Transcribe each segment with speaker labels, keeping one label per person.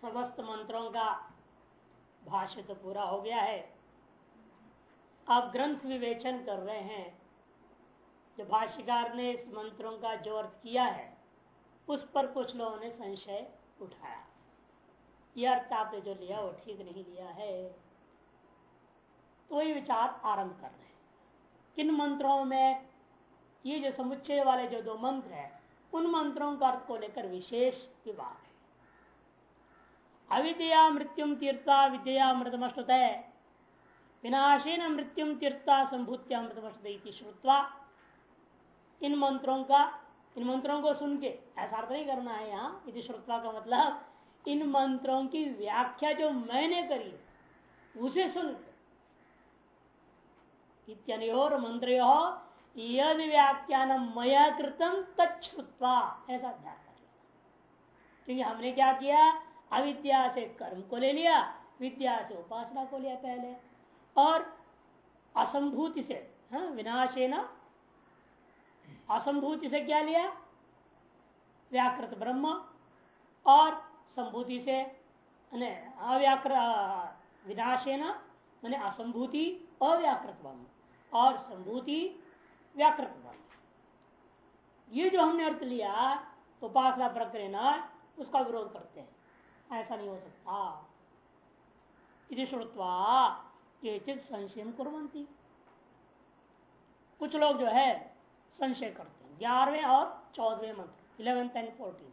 Speaker 1: समस्त मंत्रों का भाष्य तो पूरा हो गया है। आप ग्रंथ विवेचन कर रहे हैं। जो भाष्यकार ने इस मंत्रों का जो अर्थ किया है, उस पर कुछ लोगों ने संशय उठाया। यह अर्थ आपने जो लिया, वो ठीक नहीं लिया है। तो ये विचार आरंभ कर रहे हैं। किन मंत्रों में ये जो समुच्चय वाले जो दो मंत्र है, उन मंत्रों का अर्थ को लेकर विशेष विवाद है। अविद्या मृत्युम तीर्था विद्या मृतमष्टत विनाशेन मृत्युम तीर्था संभूत्या श्रुत्वा इन मंत्रों का, इन मंत्रों को सुन के, ऐसा अर्थ नहीं करना है यहाँ यदि श्रुत्वा का मतलब इन मंत्रों की व्याख्या जो मैंने करी, उसे सुन इत्यनोर मंत्र यदि व्याख्यान मया कृतम तत्वा ऐसा ध्यान क्योंकि हमने क्या किया अविद्या से कर्म को ले लिया विद्या से उपासना को लिया पहले। और असंभूति से हाँ, विनाशे न? असंभूति से क्या लिया? व्याकृत ब्रह्म। और संभूति से अव्याकृ विनाशे न? मैंने असंभूति अव्याकृत ब्रह्म। और संभूति व्याकृत ब्रह्म। ये जो हमने अर्थ लिया उपासना प्रक्रिया उसका विरोध करते हैं। ऐसा नहीं हो सकता। यदि श्रुत्वा केचित संशय कुरंती कुछ लोग जो है, संशय करते हैं। ग्यारहवें और चौदहवें मंत्र इलेवेंथ एंड फोर्टीन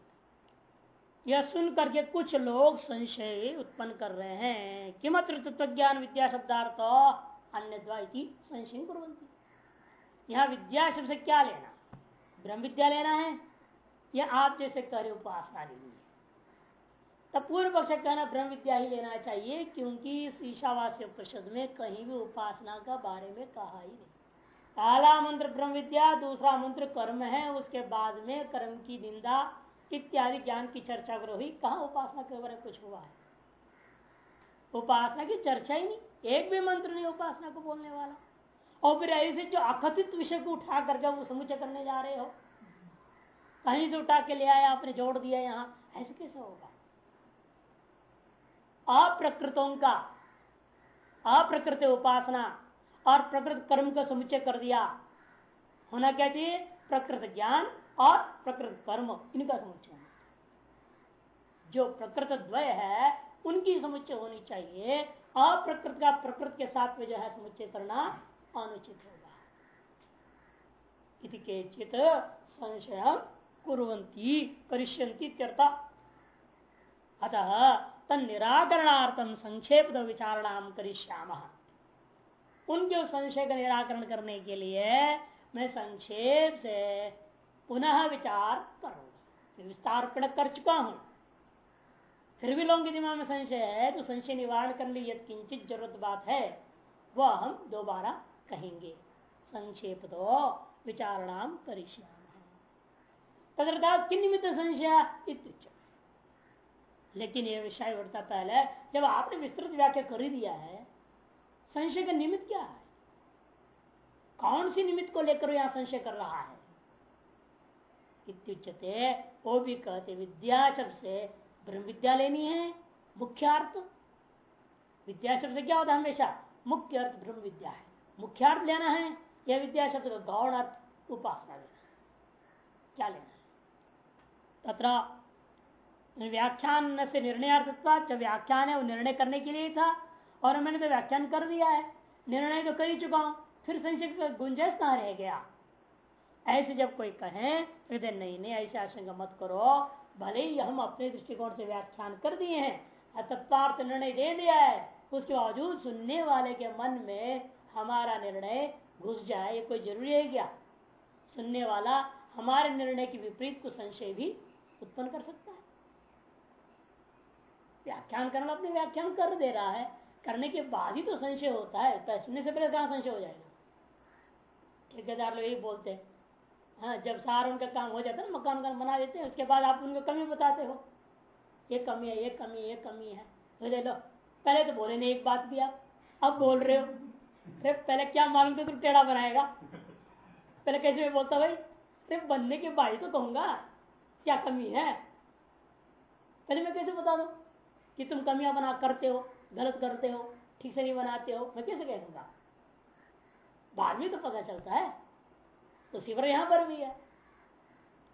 Speaker 1: यह सुन करके कुछ लोग संशय उत्पन्न कर रहे हैं। किमत्र तत्व ज्ञान विद्या शब्दार्थ अन्य संशय कुरंती यहाँ विद्या शब्द से क्या लेना? ब्रह्म विद्या लेना है या आप जैसे करे उपासना लेनी है? तब पूर्व पक्ष कहना, ब्रह्म विद्या ही लेना चाहिए, क्योंकि इस ईशावास्य परिषद में कहीं भी उपासना का बारे में कहा ही नहीं। पहला मंत्र ब्रह्म विद्या, दूसरा मंत्र कर्म है, उसके बाद में कर्म की निंदा इत्यादि ज्ञान की चर्चा करो ही। कहा उपासना के बारे में कुछ हुआ है? उपासना की चर्चा ही नहीं। एक भी मंत्र नहीं उपासना को बोलने वाला। और फिर ऐसे जो अकथित विषय को उठा करके वो समुचय करने जा रहे हो, कहीं से उठा के ले आया, आपने जोड़ दिया यहाँ, ऐसे कैसे होगा? अप्रकृतों का, अप्रकृत उपासना और प्रकृत कर्म का समुचय कर दिया। होना क्या चाहिए? प्रकृत ज्ञान और प्रकृत कर्म, इनका समुच्चय। जो प्रकृत द्वय है, उनकी समुच्चय होनी चाहिए। अप्रकृत का प्रकृत के साथ में जो है समुच्चय करना अनुचित होगा। इति चित संशय कुरंती करिष्यंती अतः तन निराकरणार्थम संक्षेप विचारणाम करिष्याम। उनके संशय का निराकरण करने के लिए मैं संक्षेप से पुनः विचार करूँगा। विस्तार कर चुका हूँ। फिर भी लोगों के दिमाग में संशय है तो संशय निवारण करने लिए किंचित ज़रूरत बात है, वह हम दोबारा कहेंगे। संक्षेप तो विचारणाम करिष्याम। तदर्थात किन निमित्त संशय लेकिन यह विषय उठता पहले, जब आपने विस्तृत व्याख्या कर ही दिया है, संशय का निमित्त क्या है? कौन सी निमित्त को लेकर यहाँ संशय कर रहा है? इत्युच्चते वो भी कहते, विद्या शब्द से ब्रह्म विद्या लेनी है मुख्य अर्थ विद्या शब्द से क्या होता है हमेशा? मुख्य अर्थ ब्रह्म विद्या है। मुख्यार्थ लेना है, या विद्या शब्द का गौण अर्थ उपासना लेना है? क्या लेना है? तथा व्याख्यान से निर्णयार्थत्व जब व्याख्यान है वो निर्णय करने के लिए था, और मैंने तो व्याख्यान कर दिया है। निर्णय तो कर ही चुका हूँ, फिर संशय गुंजाइश कहाँ रह गया? ऐसे जब कोई कहे तो नहीं नहीं, ऐसे आशंका मत करो, भले ही हम अपने दृष्टिकोण से व्याख्यान कर दिए हैं तत्पार्थ निर्णय दे दिया है, उसके बावजूद सुनने वाले के मन में हमारा निर्णय घुस जाए, ये कोई ज़रूरी है क्या? सुनने वाला हमारे निर्णय के विपरीत को संशय भी उत्पन्न कर सकता है। व्याख्यान करना अपने व्याख्यान कर दे रहा है। करने के बाद ही तो संशय होता है। तो सुनने से पहले कहाँ संशय हो जाएगा? ठेकेदार लोग यही बोलते हैं। हाँ जब सार उनका काम हो जाता है मकान का बना देते हैं, उसके बाद आप उनको कमी बताते हो। ये कमी है, ये कमी है, ये कमी है। तो ले लो। पहले तो बोले नहीं, एक बात भी आप अब बोल रहे हो। फिर पहले क्या मालूम थे तुम टेढ़ा बनाएगा? पहले कैसे मैं बोलता भाई? अरे, बनने के बाद तो कहूँगा, क्या कमी है? पहले मैं कैसे बता दू? कि तुम कमियाँ बना करते हो, गलत करते हो, ठीक से नहीं बनाते हो, मैं कैसे कह दूँगा? बाद में तो पता चलता है तो सिवर यहाँ पर भी है।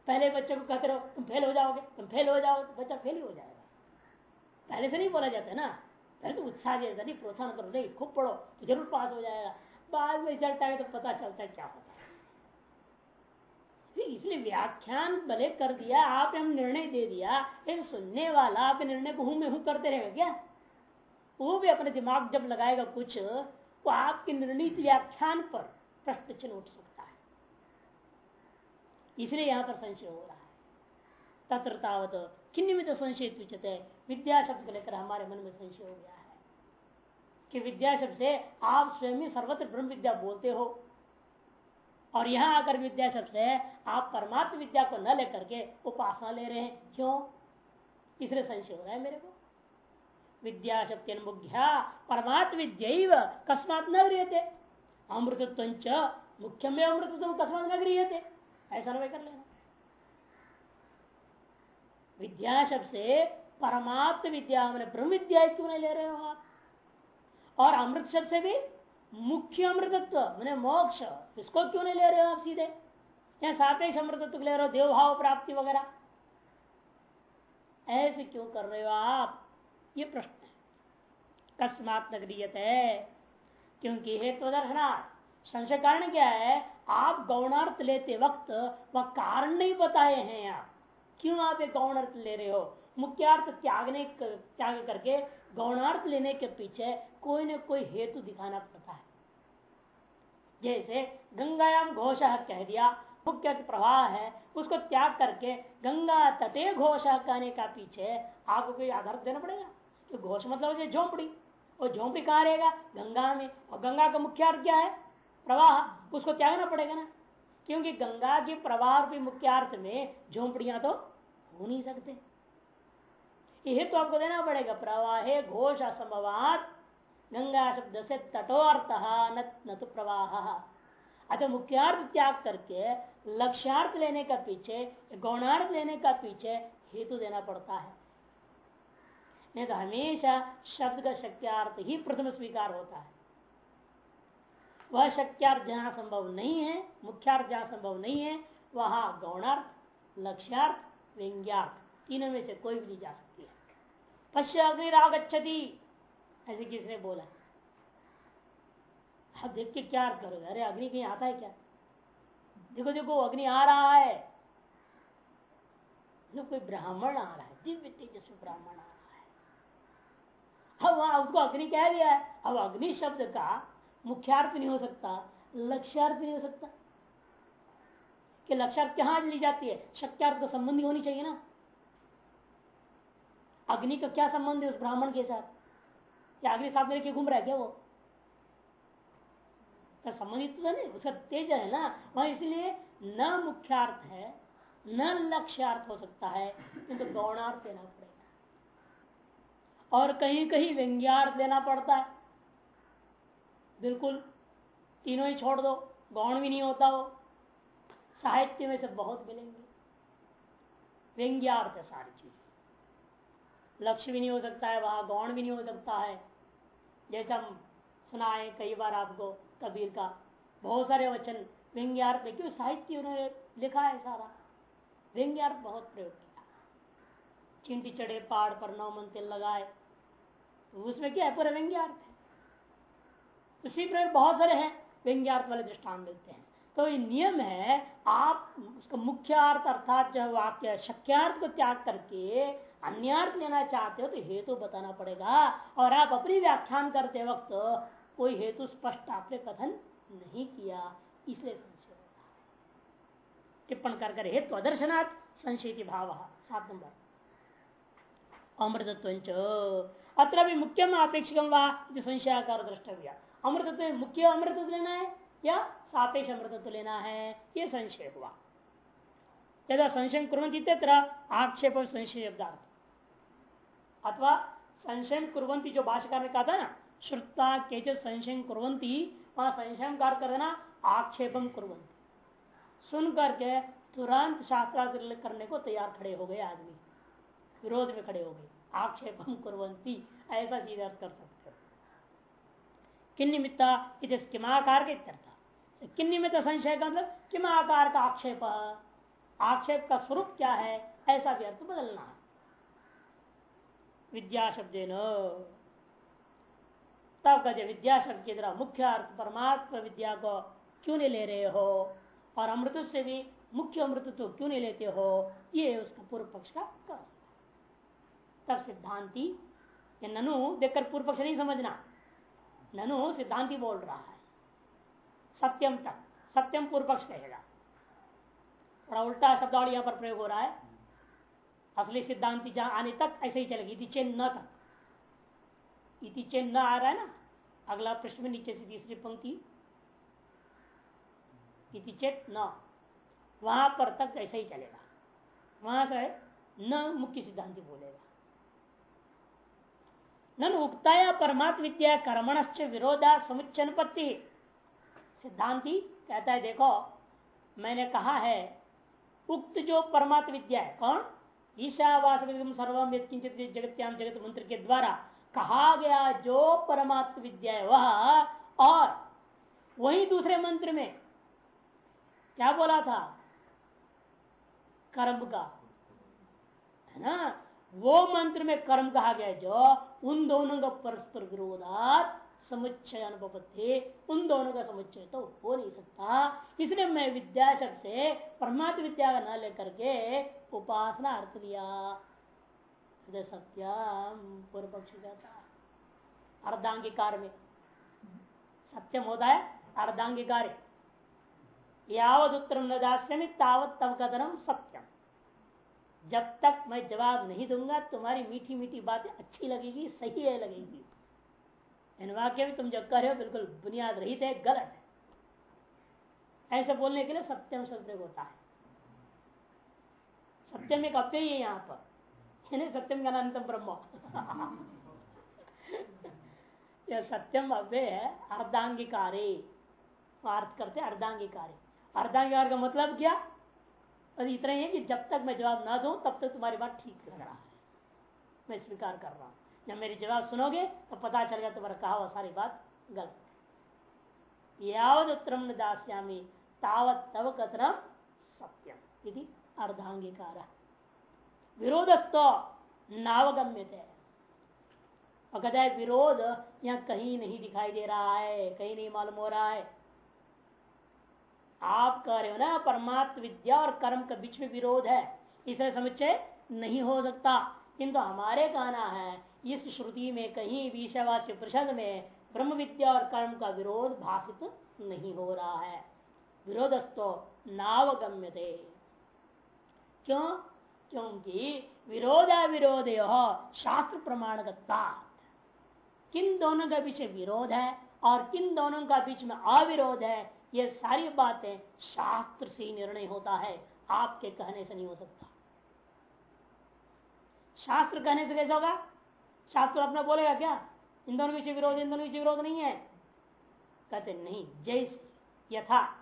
Speaker 1: पहले बच्चे को कहते रहो, तुम फेल हो जाओगे, तुम फेल हो जाओ तो बच्चा फेल ही हो जाएगा। पहले से नहीं बोला जाता ना। पहले तो उत्साह दिया नहीं, प्रोत्साहन करो, नहीं, खूब पढ़ो तो ज़रूर पास हो जाएगा। बाद में रिज़ल्ट आएगा तो पता चलता है क्या होता है। इसलिए व्याख्यान भले कर दिया, आपने हम निर्णय दे दिया, लेकिन सुनने वाला आपके निर्णय को हूँ हूँ करते रहेगा क्या वो भी अपने दिमाग जब लगाएगा कुछ तो आपके निर्णित व्याख्यान पर प्रश्न चिन्ह उठ सकता है। इसलिए यहाँ पर संशय हो रहा है। तत्र तावत किन निमित्त संशय उचित विद्या शब्द को लेकर हमारे मन में संशय हो गया है कि विद्या शब्द से आप स्वयं ही सर्वत्र ब्रह्म विद्या बोलते हो। और यहाँ आकर विद्या शब्द से आप परमात्म विद्या को न लेकर के उपासना ले रहे हैं। क्यों? इसलिए संशय हो रहा है मेरे को। विद्या शक्ति मुख्या, परमात्म विद्य कस्मात न गृहते अमृतत्व मुख्य में अमृतत्व कस्मात न गृहते ऐसा न कर लेना। विद्या शब्द से परमात्म विद्या, मैंने ब्रह्म विद्या क्यों नहीं ले रहे हो आप। और अमृत शब्द से भी मुख्य अमृतत्व मैंने मोक्ष। इसको क्यों नहीं ले रहे हो आप सीधे? या सापेक्ष अमृतत्व ले रहे हो? देवभाव प्राप्ति वगैरह? ऐसे क्यों कर रहे हो आप? ये प्रश्न है। कस्मात नगरीयत है क्योंकि हेतु दर्शनार्थ संशय कारण क्या है? आप गौणार्थ लेते वक्त वह कारण नहीं बताए हैं आप। क्यों आप एक गौणार्थ ले रहे हो? मुख्यार्थ त्यागने त्याग करके गौणार्थ लेने के पीछे कोई न कोई हेतु दिखाना पड़ता है। जैसे गंगायाम घोष कह दिया, मुख्य प्रवाह है, उसको त्याग करके गंगा तते घोष कहने का पीछे आपको कोई आधार देना पड़ेगा। तो घोष मतलब झोंपड़ी, और झोंपड़ी कहाँ रहेगा? गंगा में। और गंगा का मुख्य अर्थ क्या है? प्रवाह। उसको त्यागना पड़ेगा ना। क्योंकि गंगा के प्रवाह के मुख्य अर्थ में झोंपड़ियाँ तो हो नहीं सकते। ये तो आपको देना पड़ेगा। प्रवाहे घोष असंभवात गंगा शब्द से तटोर्थ न तो प्रवाह। अतः मुख्यार्थ त्याग करके लक्ष्यार्थ लेने का पीछे, गौणार्थ लेने का पीछे हेतु देना पड़ता है। नहीं तो हमेशा शब्द का शक्यार्थ ही प्रथम स्वीकार होता है। वह शक्यार्थ जहाँ संभव नहीं है, मुख्यार्थ जहाँ संभव नहीं है, वहाँ गौणार्थ, लक्ष्यार्थ, व्यंग्यार्थ तीनों में से कोई भी नहीं जा सकती है। पश्य अग्निरागछति ऐसे किसने बोला? आप देख के क्या करोगे? अरे अग्नि कहीं आता है क्या? देखो देखो, अग्नि आ रहा है। तो कोई ब्राह्मण आ रहा है, दिव्य तेजस्वी ब्राह्मण आ रहा है। अब वहाँ उसको अग्नि कह दिया है। अब अग्नि शब्द का मुख्यार्थ नहीं हो सकता, लक्ष्यार्थ नहीं हो सकता। कि लक्ष्यार्थ कहाँ ली जाती है? शक्यार्थ तो संबंधी होनी चाहिए ना। अग्नि का क्या संबंध है उस ब्राह्मण के साथ? अग्नि साथ लेके घूम रहा है क्या वो? तो संबंधित तो नहीं, उसका तेज है ना। वहाँ इसलिए न मुख्यार्थ है, न लक्ष्यार्थ हो सकता है किंतु तो गौणार्थ देना पड़ेगा। और कहीं कहीं व्यंग्यार्थ देना पड़ता है। बिल्कुल, तीनों ही छोड़ दो, गौण भी नहीं होता वो। साहित्य में से बहुत मिलेंगे। व्यंग्यार्थ है सारी चीज़। लक्ष्य भी नहीं हो सकता है, वहाँ गौण भी नहीं हो सकता है। जैसे हम सुनाए कई बार आपको कबीर का, बहुत सारे वचन व्यंग्यार्थ में, क्यों साहित्य उन्होंने लिखा है सारा? व्यंग्यार्थ बहुत प्रयोग किया। चिंटी चढ़े, पहाड़ पर नौ मन तेल लगाए तो उसमें क्या है? पूरा व्यंग्यार्थ है। उसी प्रकार बहुत सारे हैं व्यंग्यार्थ वाले दृष्टान देते हैं। तो ये नियम है, आप उसका मुख्य अर्थ अर्थात जो वाक्य, शक्यार्थ को त्याग करके अन्यर्थ लेना चाहते हो तो हेतु बताना पड़ेगा। और आप अपनी व्याख्यान करते वक्त कोई हेतु स्पष्ट आपने कथन नहीं किया, इसलिए संशय टिप्पण कर कर हेतु अदर्शनाथ संशय भाव। सात नंबर। अमृतत्व अत्र भी मुख्यम अपेक्षिकम संशयाकार द्रष्टव्य। अमृतत्व मुख्य अमृतत्व लेना है या सापेक्ष अमृतत्व लेना है? ये संशय हुआ। यदा संशय कुरंती तत्र आक्षेप संशय शब्दार्थ अथवा संशय कुरंती जो भाषाकार ने कहा था ना श्रुता के संशय कुरंती वहाँ संशय कार कर देना आक्षेपम कुरंती सुन करके तुरंत शास्त्रार्थ करने को तैयार खड़े हो गए आदमी। विरोध में खड़े हो गए। आक्षेपम कुरंती ऐसा सीधा कर सकते हो। किन निमित्ता किमाकार के इत्यर्थ। किन निमित्त संशय का मतलब किम आकार का आक्षेप? आक्षेप का स्वरूप क्या है? ऐसा भी अर्थ बदलना है। विद्या शब्द तब कहते विद्या शब्द के द्वारा मुख्य अर्थ परमात्मा विद्या को क्यों नहीं ले रहे हो? और अमृत से भी मुख्य अमृत तो क्यों नहीं लेते हो? ये उसका पूर्व पक्ष का कर तब सिद्धांति ननु देखकर पूर्व पक्ष नहीं समझना। ननु सिद्धांति बोल रहा है। सत्यम तक, सत्यम पूर्व पक्ष कहेगा। थोड़ा उल्टा शब्दावली यहाँ पर प्रयोग हो रहा है। असली सिद्धांति जहाँ आने तक ऐसे ही चलेगी। इति चेन न तक। इति चेन न आ रहा है ना? अगला प्रश्न में नीचे से तीसरी पंक्ति। इति चेत न वहाँ पर तक ऐसा ही चलेगा। वहाँ से न मुख्य सिद्धांति बोलेगा। नन उक्ताया परमात्म विद्या कर्मणश्च विरोधा समुच्चन पत्ति सिद्धांति कहता है, देखो, मैंने कहा है, उक्त जो परमात्म विद्या है, कौन? ईशावास सर्वम जगत्याम जगत मंत्र के द्वारा कहा गया जो परमात्म विद्या है वह और वही दूसरे मंत्र में क्या बोला था? कर्म का। है ना? वो मंत्र में कर्म कहा गया जो, उन दोनों का परस्पर विरोधात समुच्चय अनुपत्ति उन दोनों का समुच्चय तो हो नहीं सकता। इसलिए मैं विद्या शब्द से परमात्म विद्या का न लेकर के उपासना अर्थ लिया। सत्यम पूर्व पक्षी कहता अर्धांगिकार में। सत्यम होता है अर्धांगिकार। यावत उत्तर न दास्यमी, तावत तब कथनम सत्यम। जब तक मैं जवाब नहीं दूँगा, तुम्हारी मीठी मीठी बातें अच्छी लगेगी, सही है लगेगी। इन वाक्य भी तुम जो कह रहे हो, बिल्कुल बुनियाद रहित है, गलत है। ऐसे बोलने के लिए सत्यम शब्द होता है। सत्यम एक अव्यय है यहाँ पर। सत्यम का अनंतम ब्रह्म। यह सत्यम अव्यय है, अर्धांगिकारे। अर्थ करते अर्धांगिकारे। अर्धांगिकार का मतलब क्या? और इतना ही है कि जब तक मैं जवाब ना दूँ, तब तक तुम्हारी बात ठीक लग रहा है। मैं स्वीकार कर रहा हूँ। जब मेरी जवाब सुनोगे तो पता चलेगा तुम्हारा कहा हुआ सारी बात गलत यावत उत्तरम दास्यामी, तावत तव कथनम सत्यम। यदि अर्धांगीकार। विरोधस्तो नावगम्य थे है, विरोध यहाँ कहीं नहीं दिखाई दे रहा है, कहीं नहीं मालूम हो रहा है। आप कह रहे हो ना परमात्म विद्या और कर्म के बीच में विरोध है। इसे समुच्चय नहीं हो सकता। किंतु हमारे कहना है, इस श्रुति में कहीं विषयवासी प्रसंग में ब्रह्म विद्या और कर्म का विरोध भाषित नहीं हो रहा है। विरोधस्तो नावगम्य थे क्यों? क्योंकि विरोधा विरोध शास्त्र प्रमाण किन दोनों के पीछे विरोध है और किन दोनों का बीच में अविरोध है, ये सारी बातें शास्त्र से निर्णय होता है। आपके कहने से नहीं हो सकता। शास्त्र कहने से कैसे होगा? शास्त्र अपना बोलेगा क्या? इन दोनों के विरोध इन दोनों के विरोध नहीं है। कहते नहीं, जैसे यथा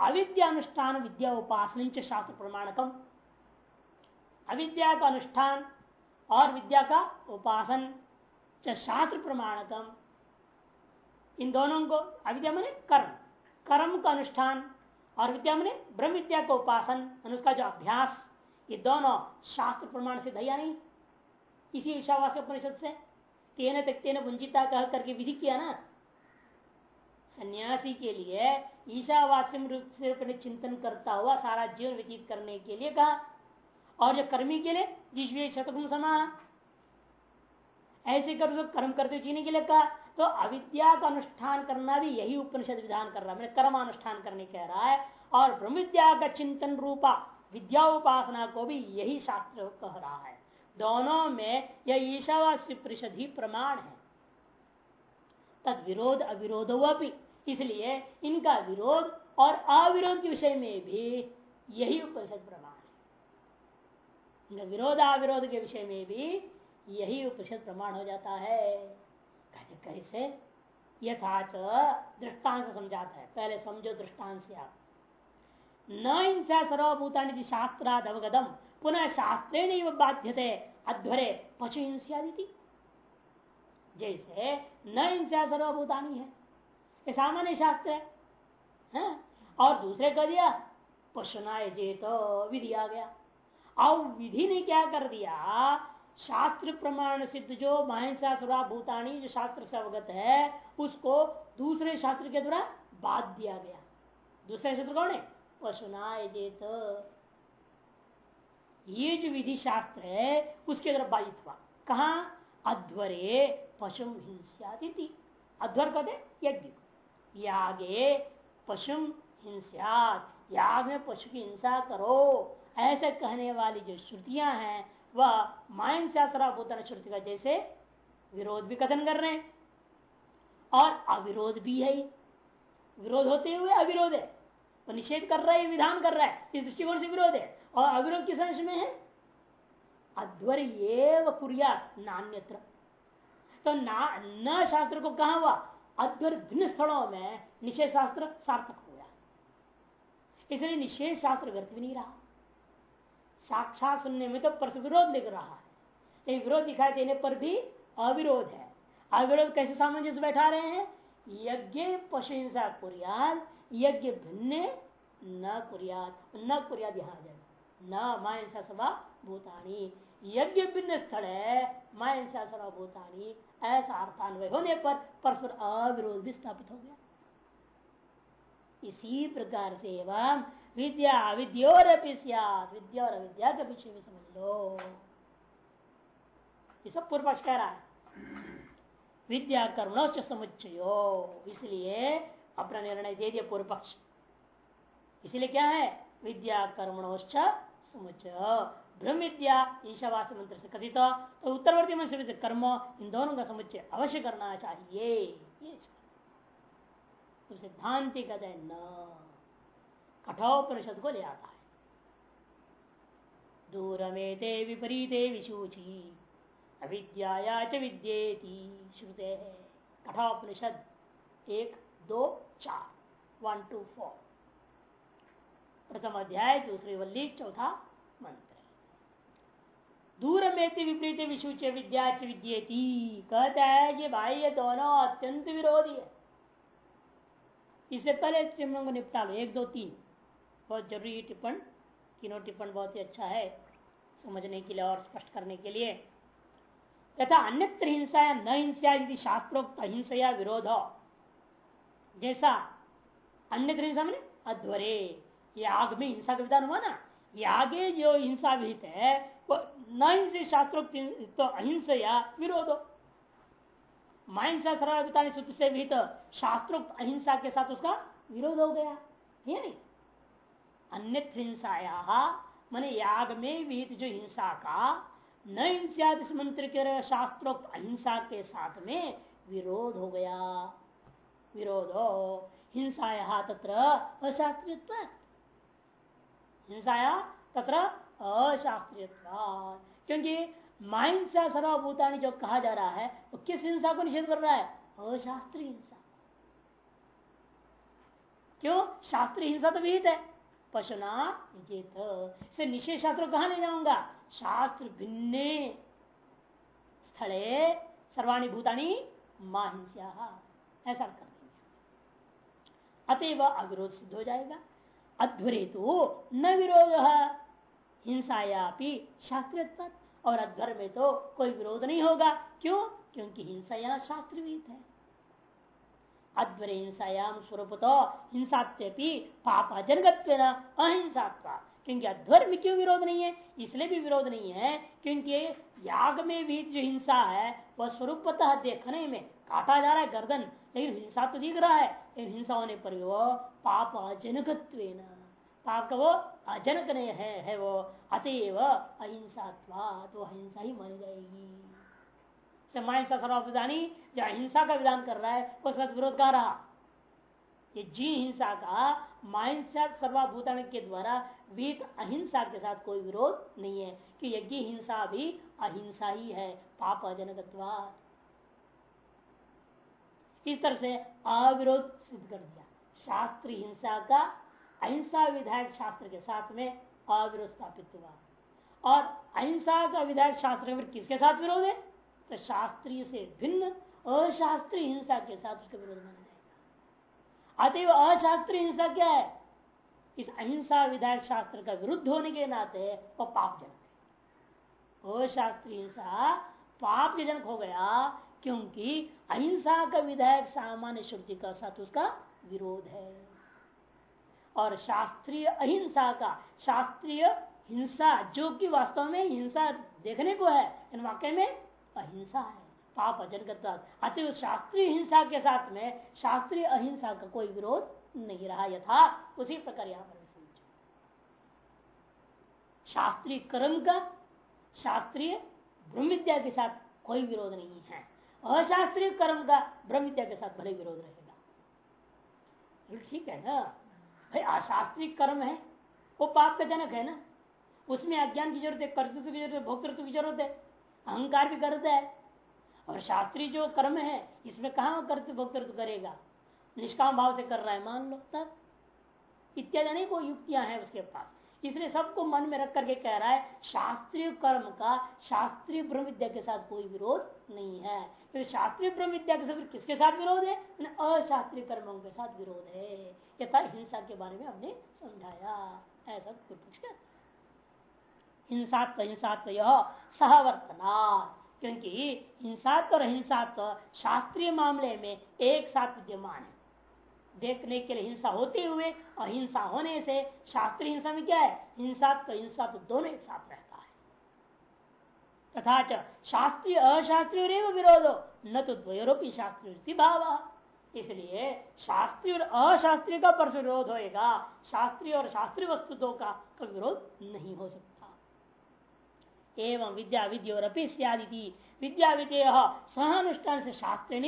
Speaker 1: अविद्या अनुष्ठान विद्या उपासन शास्त्र प्रमाणकम अविद्या का अनुष्ठान और विद्या का उपासन शास्त्र प्रमाणकम। इन दोनों को अविद्या मैंने कर्म। कर्म का अनुष्ठान और विद्या मैंने ब्रह्म विद्या का उपासन उसका जो अभ्यास, ये दोनों शास्त्र प्रमाण से दया नहीं। इसी ईशावास्य परिषद से, तेन तक तेन वंजिता कह करके विधि किया ना। सन्यासी के लिए ईशावास्य रूप से अपने चिंतन करता हुआ सारा जीवन व्यतीत करने के लिए कहा और जो कर्मी के लिए, जिस शतगुण समा ऐसे कर कर्म करते जीने के लिए कहा तो अविद्या का अनुष्ठान करना भी यही उपनिषद विधान कर रहा है। कर्मानुष्ठान करने कह रहा है, और ब्रह्म विद्या का चिंतन रूपा, विद्या उपासना को भी यही शास्त्र कह रहा है। दोनों में यह ईशावास्य परिषद ही प्रमाण है। तद विरोध अविरोध भी। इसलिए इनका विरोध और अविरोध के विषय में भी यही उपनिषद प्रमाण है विरोध के विषय में भी यही उपनिषद प्रमाण हो जाता है। कहते कैसे? यथाच दृष्टांत समझाता है। पहले समझो दृष्टांत से आप। न इंसा सर्वभूता शास्त्राद अवगतम पुनः शास्त्रे नहीं बाध्यते। अध्वरे पशु हिंसा जैसे न हिंसा सर्वभूतानी है। ये सामान्य शास्त्र है, है? और दूसरे कह दिया पशुनाय जेत विधि आ गया। अब विधि ने क्या कर दिया? शास्त्र प्रमाण सिद्ध जो महिंसा सुरा भूतानी जो शास्त्र से अवगत है, उसको दूसरे शास्त्र के द्वारा बाध दिया गया। दूसरे शास्त्र कौन है? पशुनाय जेत ये जो विधि शास्त्र है, उसके द्वारा बाधित हुआ। कहा? अध्वरे पशु हिंस्याति अध्वर कहते यज्ञ यागे पशु हिंसात याग में पशु की हिंसा करो। ऐसे कहने वाली जो श्रुतियाँ हैं, वह माइन शास्त्राभूतन श्रुति का जैसे विरोध भी कथन कर रहे हैं। और अविरोध भी है। विरोध होते हुए अविरोध है। वो निषेध कर रहा है, विधान कर रहा है, इस दृष्टिकोण से विरोध है। और अविरोध किस अंश में है? अध्वर ये कुरिया नान्यत्र। तो ना, न शास्त्र को कहा हुआ, अध्वर भिन्न स्थलों में निषेध शास्त्र सार्थक हो गया। इसलिए निषेध शास्त्र व्यर्थ भी नहीं रहा। साक्षात सुनने में तो परस विरोध लिख रहा है। लेकिन विरोध दिखाई देने पर भी अविरोध है। अविरोध कैसे सामंजस्य बैठा रहे हैं? यज्ञ पशु हिंसा कुरियाद, यज्ञ भिन्न न कुरियाद न कुरियाद यहाँ जाएगा। न माँ हिंसा सभा भूतानी। यज्ञ भिन्न स्थल है माँ हिंसा सभा भूतानी। ऐसा अर्थान्वय होने पर परस्पर अविरोध भी स्थापित हो गया। इसी प्रकार से एवं विद्या विद्योर विद्या और अविद्या के पीछे भी समझ लो ये सब पूर्व पक्ष कह रहा है। विद्या कर्मण कर्मणोच समुच्चयो। इसलिए अपना निर्णय दे दिया पूर्व पक्ष। इसलिए क्या है? विद्या कर्मणोच समुच्चय। ब्रह्म विद्या, ईशावास मंत्र से कथित। तो उत्तरवर्ती मंत्र से कर्म, इन दोनों का समुच्चय अवश्य करना चाहिए। ये सिद्धांति कहते न कठोपनिषद को ले आता है। दूर में ते विपरीते विशूची अविद्या च विद्येति, श्रुते है। कठोपनिषद, एक, दो, चार वन टू फोर प्रथम अध्याय, दूसरी वल्ली, चौथा मंत्र। दूर में विपरीत विशुच, विद्या विद्येती, कहता है कि भाई, ये दोनों अत्यंत विरोधी है। इससे पहले चिन्हों को निपटा लो एक, दो, तीन। बहुत ज़रूरी टिप्पण तीनों टिप्पण बहुत ही अच्छा है समझने के लिए और स्पष्ट करने के लिए। तथा अन्यत्र हिंसा या न हिंसा यदि शास्त्रोक्त अहिंसा या विरोध। जैसा अन्यत्र हिंसा मैंने अध्वरे। ये आग में हिंसा का विधान हुआ ना? ये आगे जो हिंसा विहित है, वो न हिंसे शास्त्रोक्त तो अहिंसा या विरोध। माहिंसा सर्वता सूत्र से विहित शास्त्रोक्त अहिंसा के साथ उसका विरोध हो गया। है नहीं? अन्य हिंसाया मैंने याग में विहित जो हिंसा का न हिंसा मंत्र के शास्त्रोक्त अहिंसा के साथ में विरोध हो गया। विरोध हो। हिंसाया तत्र अशास्त्रीय हिंसाया तत्र अशास्त्रीय क्योंकि माहिंसा सर्वभूतानी जो कहा जा रहा है, वो किस हिंसा को निषेध कर रहा है? अशास्त्रीय हिंसा। क्यों? शास्त्रीय हिंसा तो विहित है। पशुना निषेध से निषेध शास्त्र कहा ले जाऊँगा। शास्त्र भिन्न स्थले सर्वाणी भूतानी माहिंसा ऐसा कर देंगे अतएव अविरोध सिद्ध हो जाएगा। अध्वरे तो न विरोध। हिंसाया शास्त्र और अध्वर में तो कोई विरोध नहीं होगा। क्यों? क्योंकि हिंसा यहाँ शास्त्रविहित है। अध्वर हिंसायाम स्वरूप तो हिंसात्यपि पापा जनगत्व अहिंसात्वा। क्योंकि अध्वर क्यों विरोध नहीं है? इसलिए भी विरोध नहीं है क्योंकि याग में भी जो हिंसा है वह स्वरूपतः देखने में काटा जा रहा है गर्दन लेकिन हिंसा तो दिख रहा है। लेकिन हिंसा होने पर वो पाप अजनकत्व पाप का वो अजनक है, है वो अतएव अहिंसा तो अहिंसा ही मानी जाएगी। माहिंसा सर्वविधानी जो अहिंसा का विधान कर रहा है उसका विरोध कर रहा। ये जी हिंसा का माहिंसा सर्वाभूतान के द्वारा वीत अहिंसा के साथ कोई विरोध नहीं है, कि यज्ञ हिंसा भी अहिंसा ही है, पाप अजनक इस तरह से अविरोध सिद्ध कर दिया। शास्त्र हिंसा का, अहिंसा विधायक शास्त्र के साथ में अविरोध स्थापित हुआ। और अहिंसा का विधायक शास्त्र किसके साथ विरोध है? तो शास्त्रीय से भिन्न अशास्त्रीय हिंसा के साथ उसका विरोध माना जाएगा। अतएव अशास्त्रीय हिंसा क्या है? इस अहिंसा विधायक शास्त्र का विरुद्ध होने के नाते वो पाप जनक है अशास्त्रीय हिंसा पाप जनक हो गया क्योंकि अहिंसा का विधायक सामान्य श्रुति का साथ उसका विरोध है। और शास्त्रीय अहिंसा का, शास्त्रीय हिंसा जो कि वास्तव में हिंसा देखने को है, इन वाक्य में अहिंसा है। पाप अजन अति शास्त्रीय हिंसा के साथ में शास्त्रीय अहिंसा का कोई विरोध नहीं रहा। यथा उसी प्रकार यहाँ पर समझो शास्त्रीय कर्म का, शास्त्रीय ब्रह्म विद्या के साथ कोई विरोध नहीं है। अशास्त्रीय कर्म का ब्रह्म विद्या के साथ भले विरोध रहेगा। ठीक है ना? भाई, अशास्त्रीय कर्म है, वो पाप का जनक है ना? उसमें अज्ञान की ज़रूरत है, कर्तृत्व की ज़रूरत है भोक्तृत्व की ज़रूरत है। अहंकार भी करता है। और शास्त्रीय जो कर्म है, इसमें कहा कर्तृत्व भोक्तृत्व करेगा? निष्काम भाव से कर रहा है, मान लो तब। इत्यादि अनेक युक्तियाँ हैं उसके पास। इसलिए सबको मन में रख करके कह रहा है, शास्त्रीय कर्म का, शास्त्रीय ब्रह्म विद्या के साथ कोई विरोध नहीं है। तो शास्त्रीय ब्रह्म विद्या के साथ किसके साथ विरोध है? अशास्त्रीय कर्मों के साथ विरोध है। यथा हिंसा के बारे में हमने समझाया। ऐसा कुछ हिंसात्व हिंसात्व यह सहवर्तना क्योंकि हिंसात्व और हिंसात्व शास्त्रीय मामले में एक साथ विद्यमान है। देखने के लिए हिंसा होते हुए अहिंसा होने से शास्त्रीय हिंसा में क्या है? हिंसात्व हिंसा तो दोनों एक साथ रहता है। तथा शास्त्रीय, अशास्त्रीय विरोधो, न तो द्वयोरोपी शास्त्रीय भाव। इसलिए शास्त्रीय और अशास्त्रीय का परस विरोध होएगा। शास्त्रीय और शास्त्रीय वस्तुतों का विरोध नहीं हो सकता। एवं विद्या विद्योरपि सियादि विद्या विद्य सहनुष्ठान से शास्त्र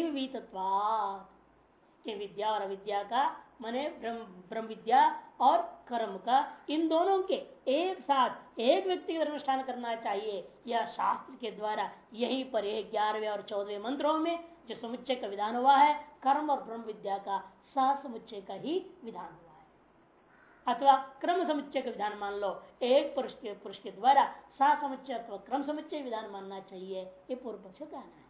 Speaker 1: के विद्या और अविद्या का मने ब्रह्म विद्या और कर्म का, इन दोनों के एक साथ, एक व्यक्ति का अनुष्ठान करना चाहिए। यह शास्त्र के द्वारा यही पर एक ग्यारहवें और चौदहवें मंत्रों में जो समुच्चय का विधान हुआ है, कर्म और ब्रह्म विद्या का सह समुच्चय का ही विधान हुआ अथवा क्रम समुच्चय का विधान मान लो। एक पुरुष के पुरुष के द्वारा सा समुच्चय अथवा क्रम समुच्चय विधान मानना चाहिए, ये पूर्व पक्ष कहना है।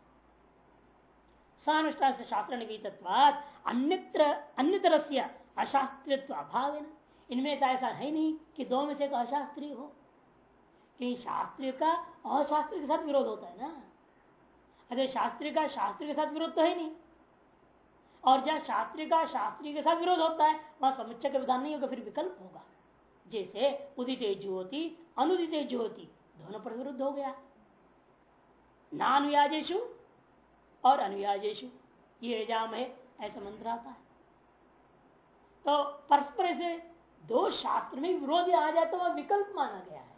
Speaker 1: सानुष्ठान से शास्त्र निगीतत्वाद अन्यत्र अन्यतर से अशास्त्रित्व अभाव है इनमें से ऐसा है नहीं कि दो में से एक अशास्त्रीय हो। कि शास्त्रीय का अशास्त्रीय के साथ विरोध होता है ना। अरे शास्त्रीय का शास्त्रीय के साथ विरोध तो है नहीं। और जहाँ शास्त्री का, शास्त्री के साथ विरोध होता है, वहाँ समुच्चय का विधान नहीं होगा, फिर विकल्प होगा। जैसे उदित ज्योति, अनुदित ज्योति, दोनों पर विरुद्ध हो गया। नान व्याजेशु और अनुयाजेशु ये है, ऐसा मंत्र आता है। तो परस्पर से दो शास्त्र में विरोध आ जाए तो वह विकल्प माना गया है।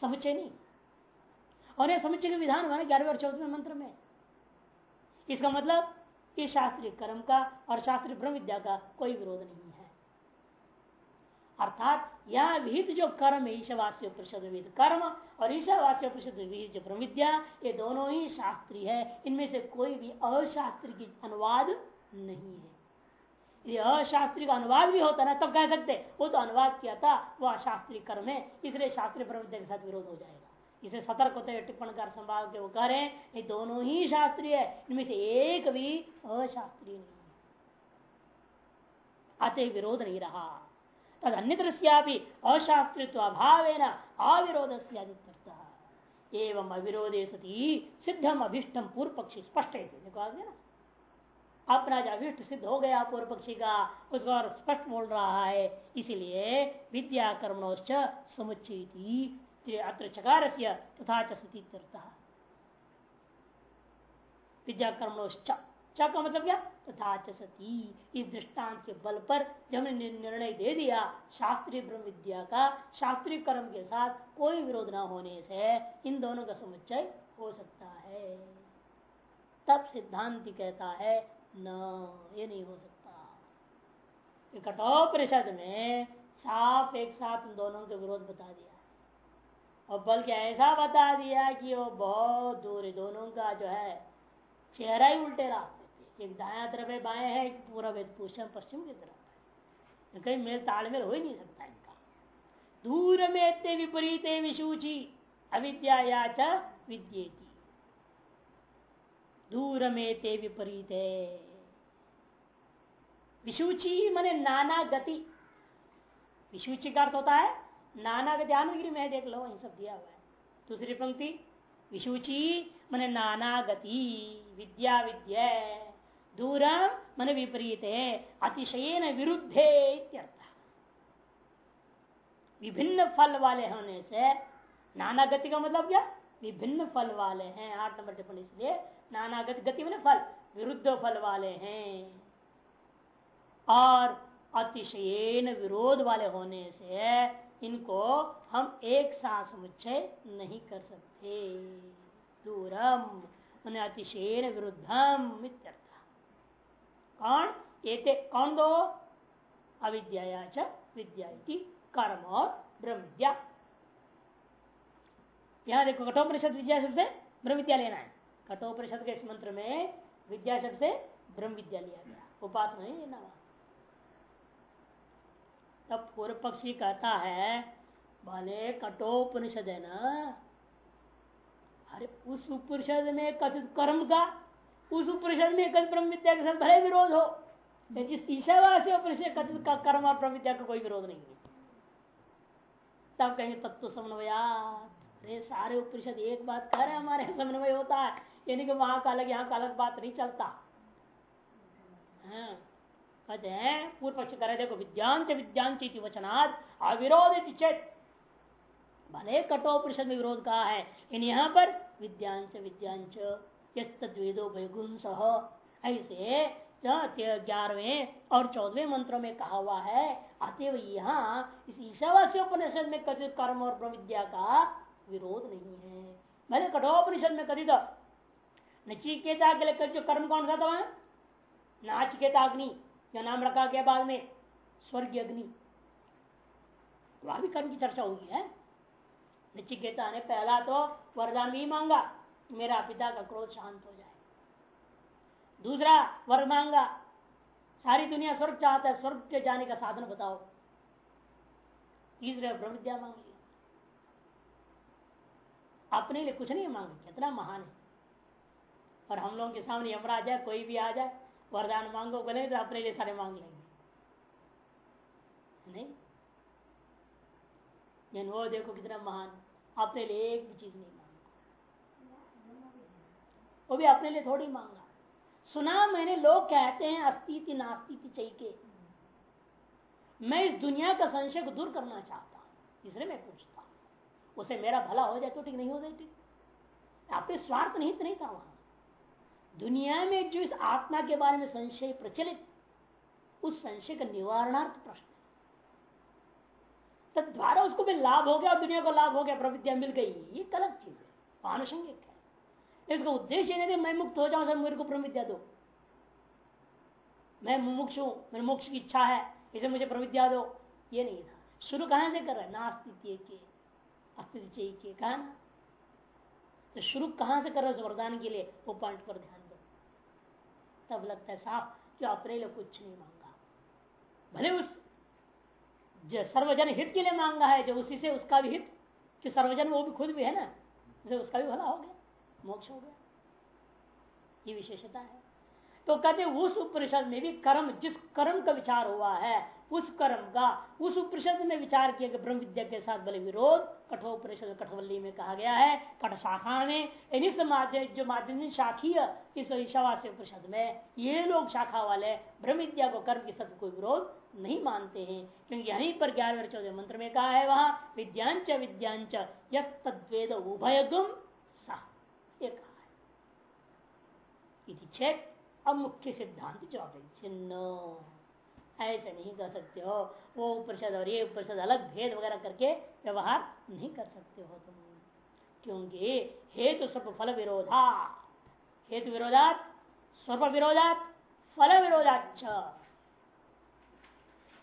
Speaker 1: समुच्चय नहीं। और यह समुच्चय का विधान हुआ ग्यारहवें और चौदहवें मंत्र में। इसका मतलब कि शास्त्रीय कर्म का और शास्त्रीय ब्रह्म विद्या का कोई विरोध नहीं है। अर्थात यह विहित जो कर्म है, ईशावास्य परिषद कर्म और ईशावास्य परिषद जो ब्रह्म विद्या, ये दोनों ही शास्त्री है। इनमें से कोई भी अशास्त्री की अनुवाद नहीं है। यदि अशास्त्री का अनुवाद भी होता ना, तब कह सकते, वो तो अनुवाद किया था, वो अशास्त्रीय कर्म है, इसलिए शास्त्रीय ब्रह्म विद्या के साथ विरोध हो जाएगा। इसे सतर्क होते हुए टिप्पण कर संभाव के वो कह रहे हैं, ये दोनों ही शास्त्रीय है, इनमें से एक भी अशास्त्रीय नहीं अतः विरोध नहीं रहा। तद अन्य दृश्यापि अशास्त्रित्व अभाव अविरोध से एवं अविरोधे सती सिद्धम अभिष्टम पूर्व पक्षी स्पष्ट है देखो आगे ना। अपना जो अभिष्ट सिद्ध हो गया पूर्व पक्षी का, उसको और स्पष्ट बोल रहा है। इसीलिए विद्या कर्मणोश्च समुच्चय अत्र चकार से तथा चती विद्या कर्मणोश्च च का मतलब क्या? तथा सती। इस दृष्टांत के बल पर जब निर्णय दे दिया, शास्त्रीय ब्रह्म विद्या का, शास्त्रीय कर्म के साथ कोई विरोध न होने से इन दोनों का समुच्चय हो सकता है। तब सिद्धांति कहता है, न, ये नहीं हो सकता। कठोपरिषद में साफ़ एक साथ उन दोनों के विरोध बता दिया। और बल्कि ऐसा बता दिया कि वो बहुत दूर है, दोनों का जो है चेहरा ही उल्टे रास्ते एक दाया तरफ़ है, बाएँ है पूरा वेद पश्चिम पश्चिम की तरफ़ है। कहीं मेल तालमेल हो ही नहीं सकता इनका। दूर में इतने विपरीत विशुचि अविद्या विद्येति। दूर में ते विपरीत विशुचि मने नाना गति। विशुचि का अर्थ होता है नाना गति आनंदगिरी में देख लो वही सब दिया हुआ है। दूसरी पंक्ति, विशुचि मने नाना गति, विद्या विद्या दूर मन विपरीत है अतिशयन विरुद्धे विभिन्न फल वाले होने से, नाना गति का मतलब क्या? विभिन्न फल वाले हैं, आठ नंबर टिप्पणी इसलिए, नाना गति गति मैंने फल, विरुद्ध फल वाले हैं। और अतिशयन विरोध वाले होने से इनको हम एक साथ समुच्चय नहीं कर सकते। दूरम अतिशयन विरुद्धम कौन? एते, कौन दो? अविद्या विद्या कर्म और ब्रह्म विद्या यहाँ देखो कठोपनिषद विद्या शब्द से ब्रह्म विद्या लेना है। कठोपनिषद के इस मंत्र में विद्या शब्द से ब्रह्म विद्या लिया गया। उपासना नहीं लेना तब पूर्व पक्षी कहता है, भले कठोपनिषद है ना अरे उस उपनिषद में कथित कर्म का, उस उपनिषद में कथित ब्रह्म विद्या के साथ भले विरोध हो इस ईशावासी उपनिषद कथित का कर्म और ब्रह्म विद्या का कोई विरोध नहीं है। तब कहेंगे तत्व समन्वयात। अरे सारे उपनिषद एक बात कह रहे हमारे समन्वय होता है। यानी कि वहाँ का अलग, यहाँ का अलग बात नहीं चलता। हाँ। कहते हैं पूर्व पक्ष कर देखो, विद्यांच विद्यांच वचनात् अविरोध चेत। भले कठोपनिषद में विरोध कहा है इन यहाँ पर विद्यांच विद्यांच यदो वैगुंस ऐसे ग्यारहवें और चौदहवें मंत्रों में कहा हुआ है, अतएव यहाँ इस ईशावास्योपनिषद में कथित कर्म और प्रविद्या का विरोध नहीं है। मैंने कठोपनिषद में कथित नचिकेता के लिए कर्म कौन सा था वहाँ? नाचिकेता अग्नि। जो नाम रखा गया बाद में? स्वर्ग अग्नि। वहाँ भी कर्म की चर्चा होगी, है? नचिकेता ने पहला तो वरदान भी मांगा, मेरा पिता का क्रोध शांत हो जाए। दूसरा, वर मांगा, सारी दुनिया स्वर्ग चाहता है, स्वर्ग के जाने का साधन बताओ। तीसरे ब्रह्म विद्या मांग। लिया अपने लिए कुछ नहीं मांगे, कितना महान है। और हम लोगों के सामने यमराज है, कोई भी आ जाए वरदान मांगो बोले तो अपने लिए सारे मांग लेंगे। नहीं? वो देखो कितना महान, अपने लिए एक भी चीज़ नहीं मांगा। वो भी अपने लिए थोड़ी मांगा। सुना मैंने, लोग कहते हैं अस्तिति नास्तिति चाहिए मैं इस दुनिया का संशय को दूर करना चाहता हूँ। इसलिए मैं पूछता हूँ। उसे मेरा भला हो जाए तो ठीक, नहीं हो जाए ठीक। अपने स्वार्थ नहीं तो नहीं था वहाँ। दुनिया में जो इस आत्मा के बारे में संशय प्रचलित, उस संशय का निवारणार्थ प्रश्न तब द्वारा उसको भी लाभ हो गया और दुनिया को लाभ हो गया, प्रविद्या मिल गई, ये गलत चीज़ है आनुषंगिक है। इसका उद्देश्य नहीं मैं मुक्त हो जाऊँ, सर, मेरे को प्रविद्या दो। मैं मुमुक्ष हूँ, मेरे मोक्ष की इच्छा है, इसे मुझे प्रविद्या दो। ये नहीं था। शुरू कहाँ से कर रहा ना अस्तित्व के, अस्तित्व चाहिए कहा? ना तो शुरू कहाँ से कर रहे वरदान के लिए, वो पॉइंट पर ध्यान तब लगता है, साफ़, कि अप्रैल कुछ नहीं मांगा। भले उस जो सर्वजन हित के लिए मांगा है, जो उसी से उसका भी हित, कि सर्वजन वो भी खुद भी है ना उसका भी भला हो गया, मोक्ष हो गया। ये विशेषता है। तो कहते उस उपनिषद में भी कर्म, जिस कर्म का विचार हुआ है उस कर्म का उस उपनिषद में विचार किया ब्रह्म विद्या के साथ बले विरोध, कठोपनिषद कठवल्ली में कहा गया है कठ शाखा में इस माध्यम जो माध्यम शाखीय इस ईशावासी उपनिषद में, ये लोग शाखा वाले ब्रह्म विद्या को कर्म के साथ कोई विरोध नहीं मानते हैं। क्योंकि यहीं पर ग्यारह चौदह मंत्र में कहा है वहाँ, विद्यांच विद्यांच यद उभय गुम चेक अब मुख्य सिद्धांत चौथे चिन्ह ऐसे नहीं कर सकते हो। वो उपनिषद और ये उपनिषद अलग भेद वगैरह करके व्यवहार नहीं कर सकते हो तुम। क्योंकि हेतु सर्व फल विरोधा हेतु विरोधात स्वर्प विरोधात, फल विरोधाच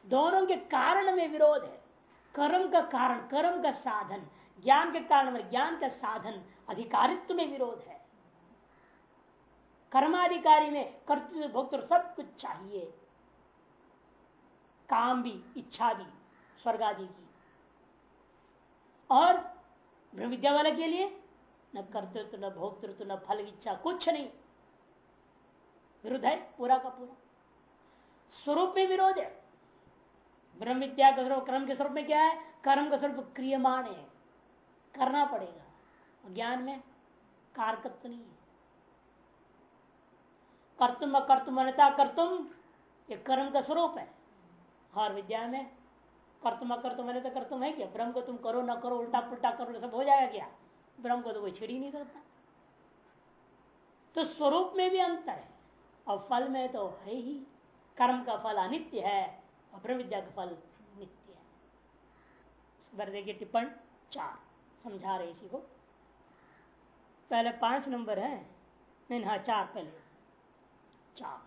Speaker 1: दोनों के कारण में विरोध है। कर्म का कारण, कर्म का साधन, ज्ञान के कारण में ज्ञान का साधन अधिकारित्व में विरोध है। कर्माधिकारी में कर्तृत्व भोक्तृ सब कुछ चाहिए। काम भी, इच्छा भी स्वर्ग आदि की। और ब्रह्म विद्या वाले के लिए न कर्तृत्व, न भोक्तृत्व, न फल इच्छा, कुछ नहीं। विरुद्ध है, पूरा का पूरा। स्वरूप में विरोध है। ब्रह्म विद्या का स्वरूप, कर्म के स्वरूप में क्या है? कर्म का स्वरूप क्रियमाण है। करना पड़ेगा। ज्ञान में कारकत्व नहीं है। कर्तुम अकर्तुम अन्यता कर्तुम, ये कर्म का स्वरूप है। और विद्या में? कर्तुम अकर्तुम अन्यता कर्तुम है क्या। ब्रह्म को तुम करो, ना करो, उल्टा पुल्टा करो सब हो जाएगा क्या? ब्रह्म को तो कोई छेड़ नहीं करता। तो स्वरूप में भी अंतर है। और फल में तो है ही। कर्म का फल अनित्य है और ब्रह्म विद्या का फल नित्य है। टिप्पण चार। समझा रहे इसी को। पहले पाँच नंबर है। नहीं हाँ चार पहले। चार।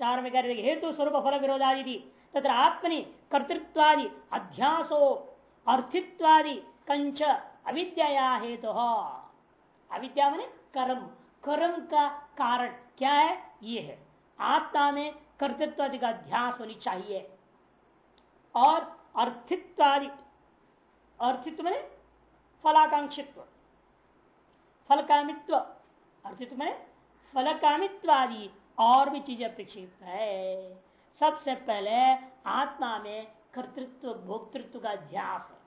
Speaker 1: चार में कह रहे हेतु स्वरूप फल विरोधादि तथा आत्मनि कर्तृत्वादि, अध्यासो अर्थित्वादि कंच अविद्या हेतु। तो अविद्या मैंने कर्म। कर्म का कारण क्या है? ये है। आत्मा में कर्तृत्व का अध्यास होनी चाहिए। और अर्थित्वादि, अर्थित्व में फलाकांक्षित्व। फलकामित्व। अर्थित्व में फलकामित्व आदि और भी चीज़ें अपेक्षित है। सबसे पहले आत्मा में कर्तृत्व, भोक्तृत्व का अध्यास है।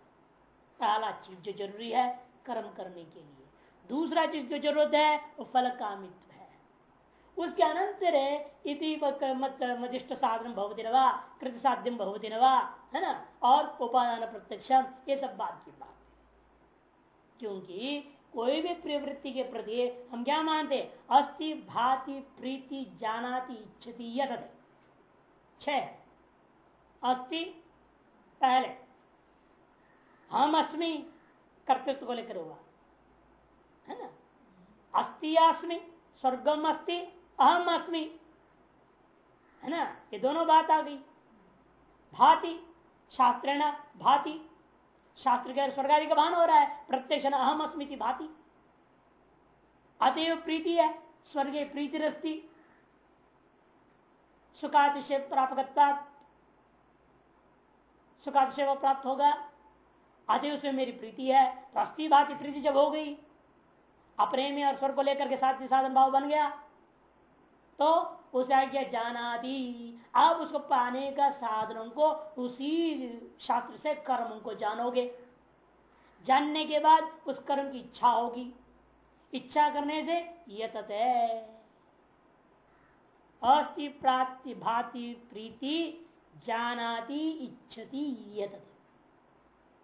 Speaker 1: पहला चीज़ जो ज़रूरी है, कर्म करने के लिए। दूसरा चीज़ की ज़रूरत है, वो फल कामित्व है। उसके अनंतर इति मदिष्ट साधन भवती नवा कृत साध्यम भवती नवा है ना? और उपादान प्रत्यक्षम ये सब बात की बात क्योंकि कोई भी प्रवृत्ति के प्रति हम क्या मानते अस्थि भाति, प्रीति, जानाति, इच्छति छ अस्थि पहले। हम अस्मि, कर्तृत्व को लेकर हुआ है ना? अस्ति अस्मि, स्वर्गम अस्ति, अहम अस्मि। है ना? ये दोनों बात आ गई। भाति शास्त्र भाति शास्त्र के स्वर्ग आदि का भान हो रहा है। प्रत्यक्ष अहम अस्मिति भाति। अतएव प्रीति है, स्वर्गे प्रीति रस्ती। सुखातिशय प्राप्त सुखातिशय प्राप्त होगा। अति उसमें मेरी प्रीति है। तो अस्थि भाती प्रीति जब हो गई, अपने में और स्वर को लेकर के साथ ही साधन भाव बन गया। तो उसे गया जाना दी अब उसको पाने का साधनों को उसी शास्त्र से कर्म को जानोगे। जानने के बाद उस कर्म की इच्छा होगी। इच्छा करने से यत अस्थि प्राप्ति भाति प्रीति जानाति इच्छति यत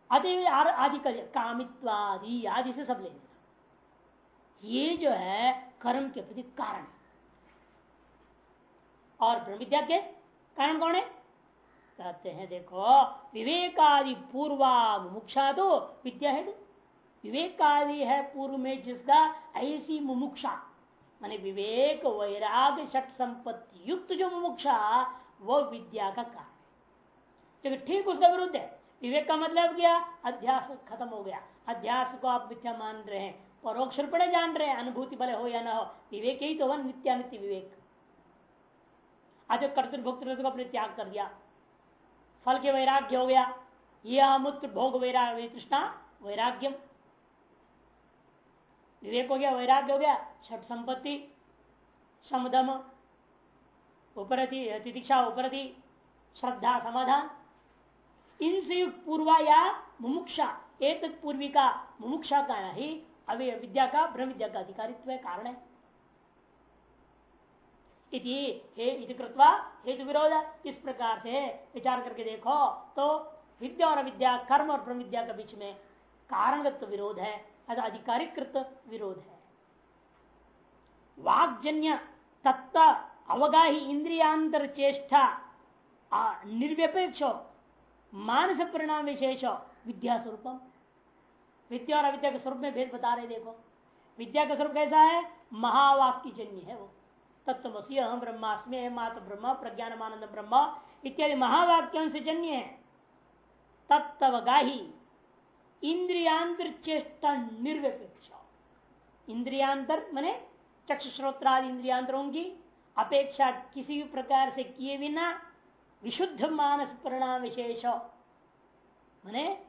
Speaker 1: अति आदि कर कामित्वादि आदि से सब ले लेना ये जो है कर्म के प्रति कारण। और ब्रह्म विद्या के कारण कौन है? कहते हैं, देखो, विवेकादि पूर्वा मुमुक्षा तो विद्या है विवेकादि है पूर्व में जिसका ऐसी मुमुक्षा, माने विवेक वैराग शट संपत्ति युक्त जो मुमुक्षा, वो विद्या का कारण है। क्योंकि ठीक उसका विरुद्ध है। विवेक का मतलब क्या? अध्यास खत्म हो गया। अध्यास को आप मिथ्या मान रहे हैं परोक्ष रूप जान रहे हैं, अनुभूति भले हो या ना हो, विवेक ही तो वन नित्यानित्य विवेक। आज कर्तन कर्तृभोक्त को अपने त्याग कर दिया। फल के वैराग्य हो गया। यह मूत्र भोग वैराग्य तृष्णा, वैराग्यम। विवेक हो गया, वैराग्य हो गया। छठ संपत्ति, समदम, उपरति तितिक्षा उपरति, श्रद्धा, समाधान। इनसे पूर्वा या मुमुक्षा एक पूर्वी का मुमुक्षा का ही अवय विद्या का, ब्रह्म विद्या का अधिकारित्व कारण है। इति, हे, इति कृत्वा हेतु विरोध इस प्रकार से विचार करके देखो तो विद्या और विद्या कर्म और ब्रह्म विद्या के बीच में कारणगत विरोध है अधिकारिकृत विरोध है। वाग्जन्य तत्व अवगाही इंद्रियांतर चेष्टा निर्व्यपेक्ष, मानस परिणाम विशेष, विद्या स्वरूपम। विद्या और अविद्या के स्वरूप में भेद बता रहे, देखो। विद्या का स्वरूप कैसा है? महावाक्य जन्य है वो। तत्वसी अहम ब्रह्मास्मि मात, ब्रह्म प्रज्ञानमानंद ब्रह्म इत्यादि महावाक्यों से जन्य है तत्वगाही इंद्रियांतर चेष्टा निर्व्यपेक्ष इंद्रियांतर मने चक्षुश्रोत्रादि इंद्रियांतरों की अपेक्षा किसी भी प्रकार से किए बिना विशुद्ध मानस परिणाम विशेष। मैने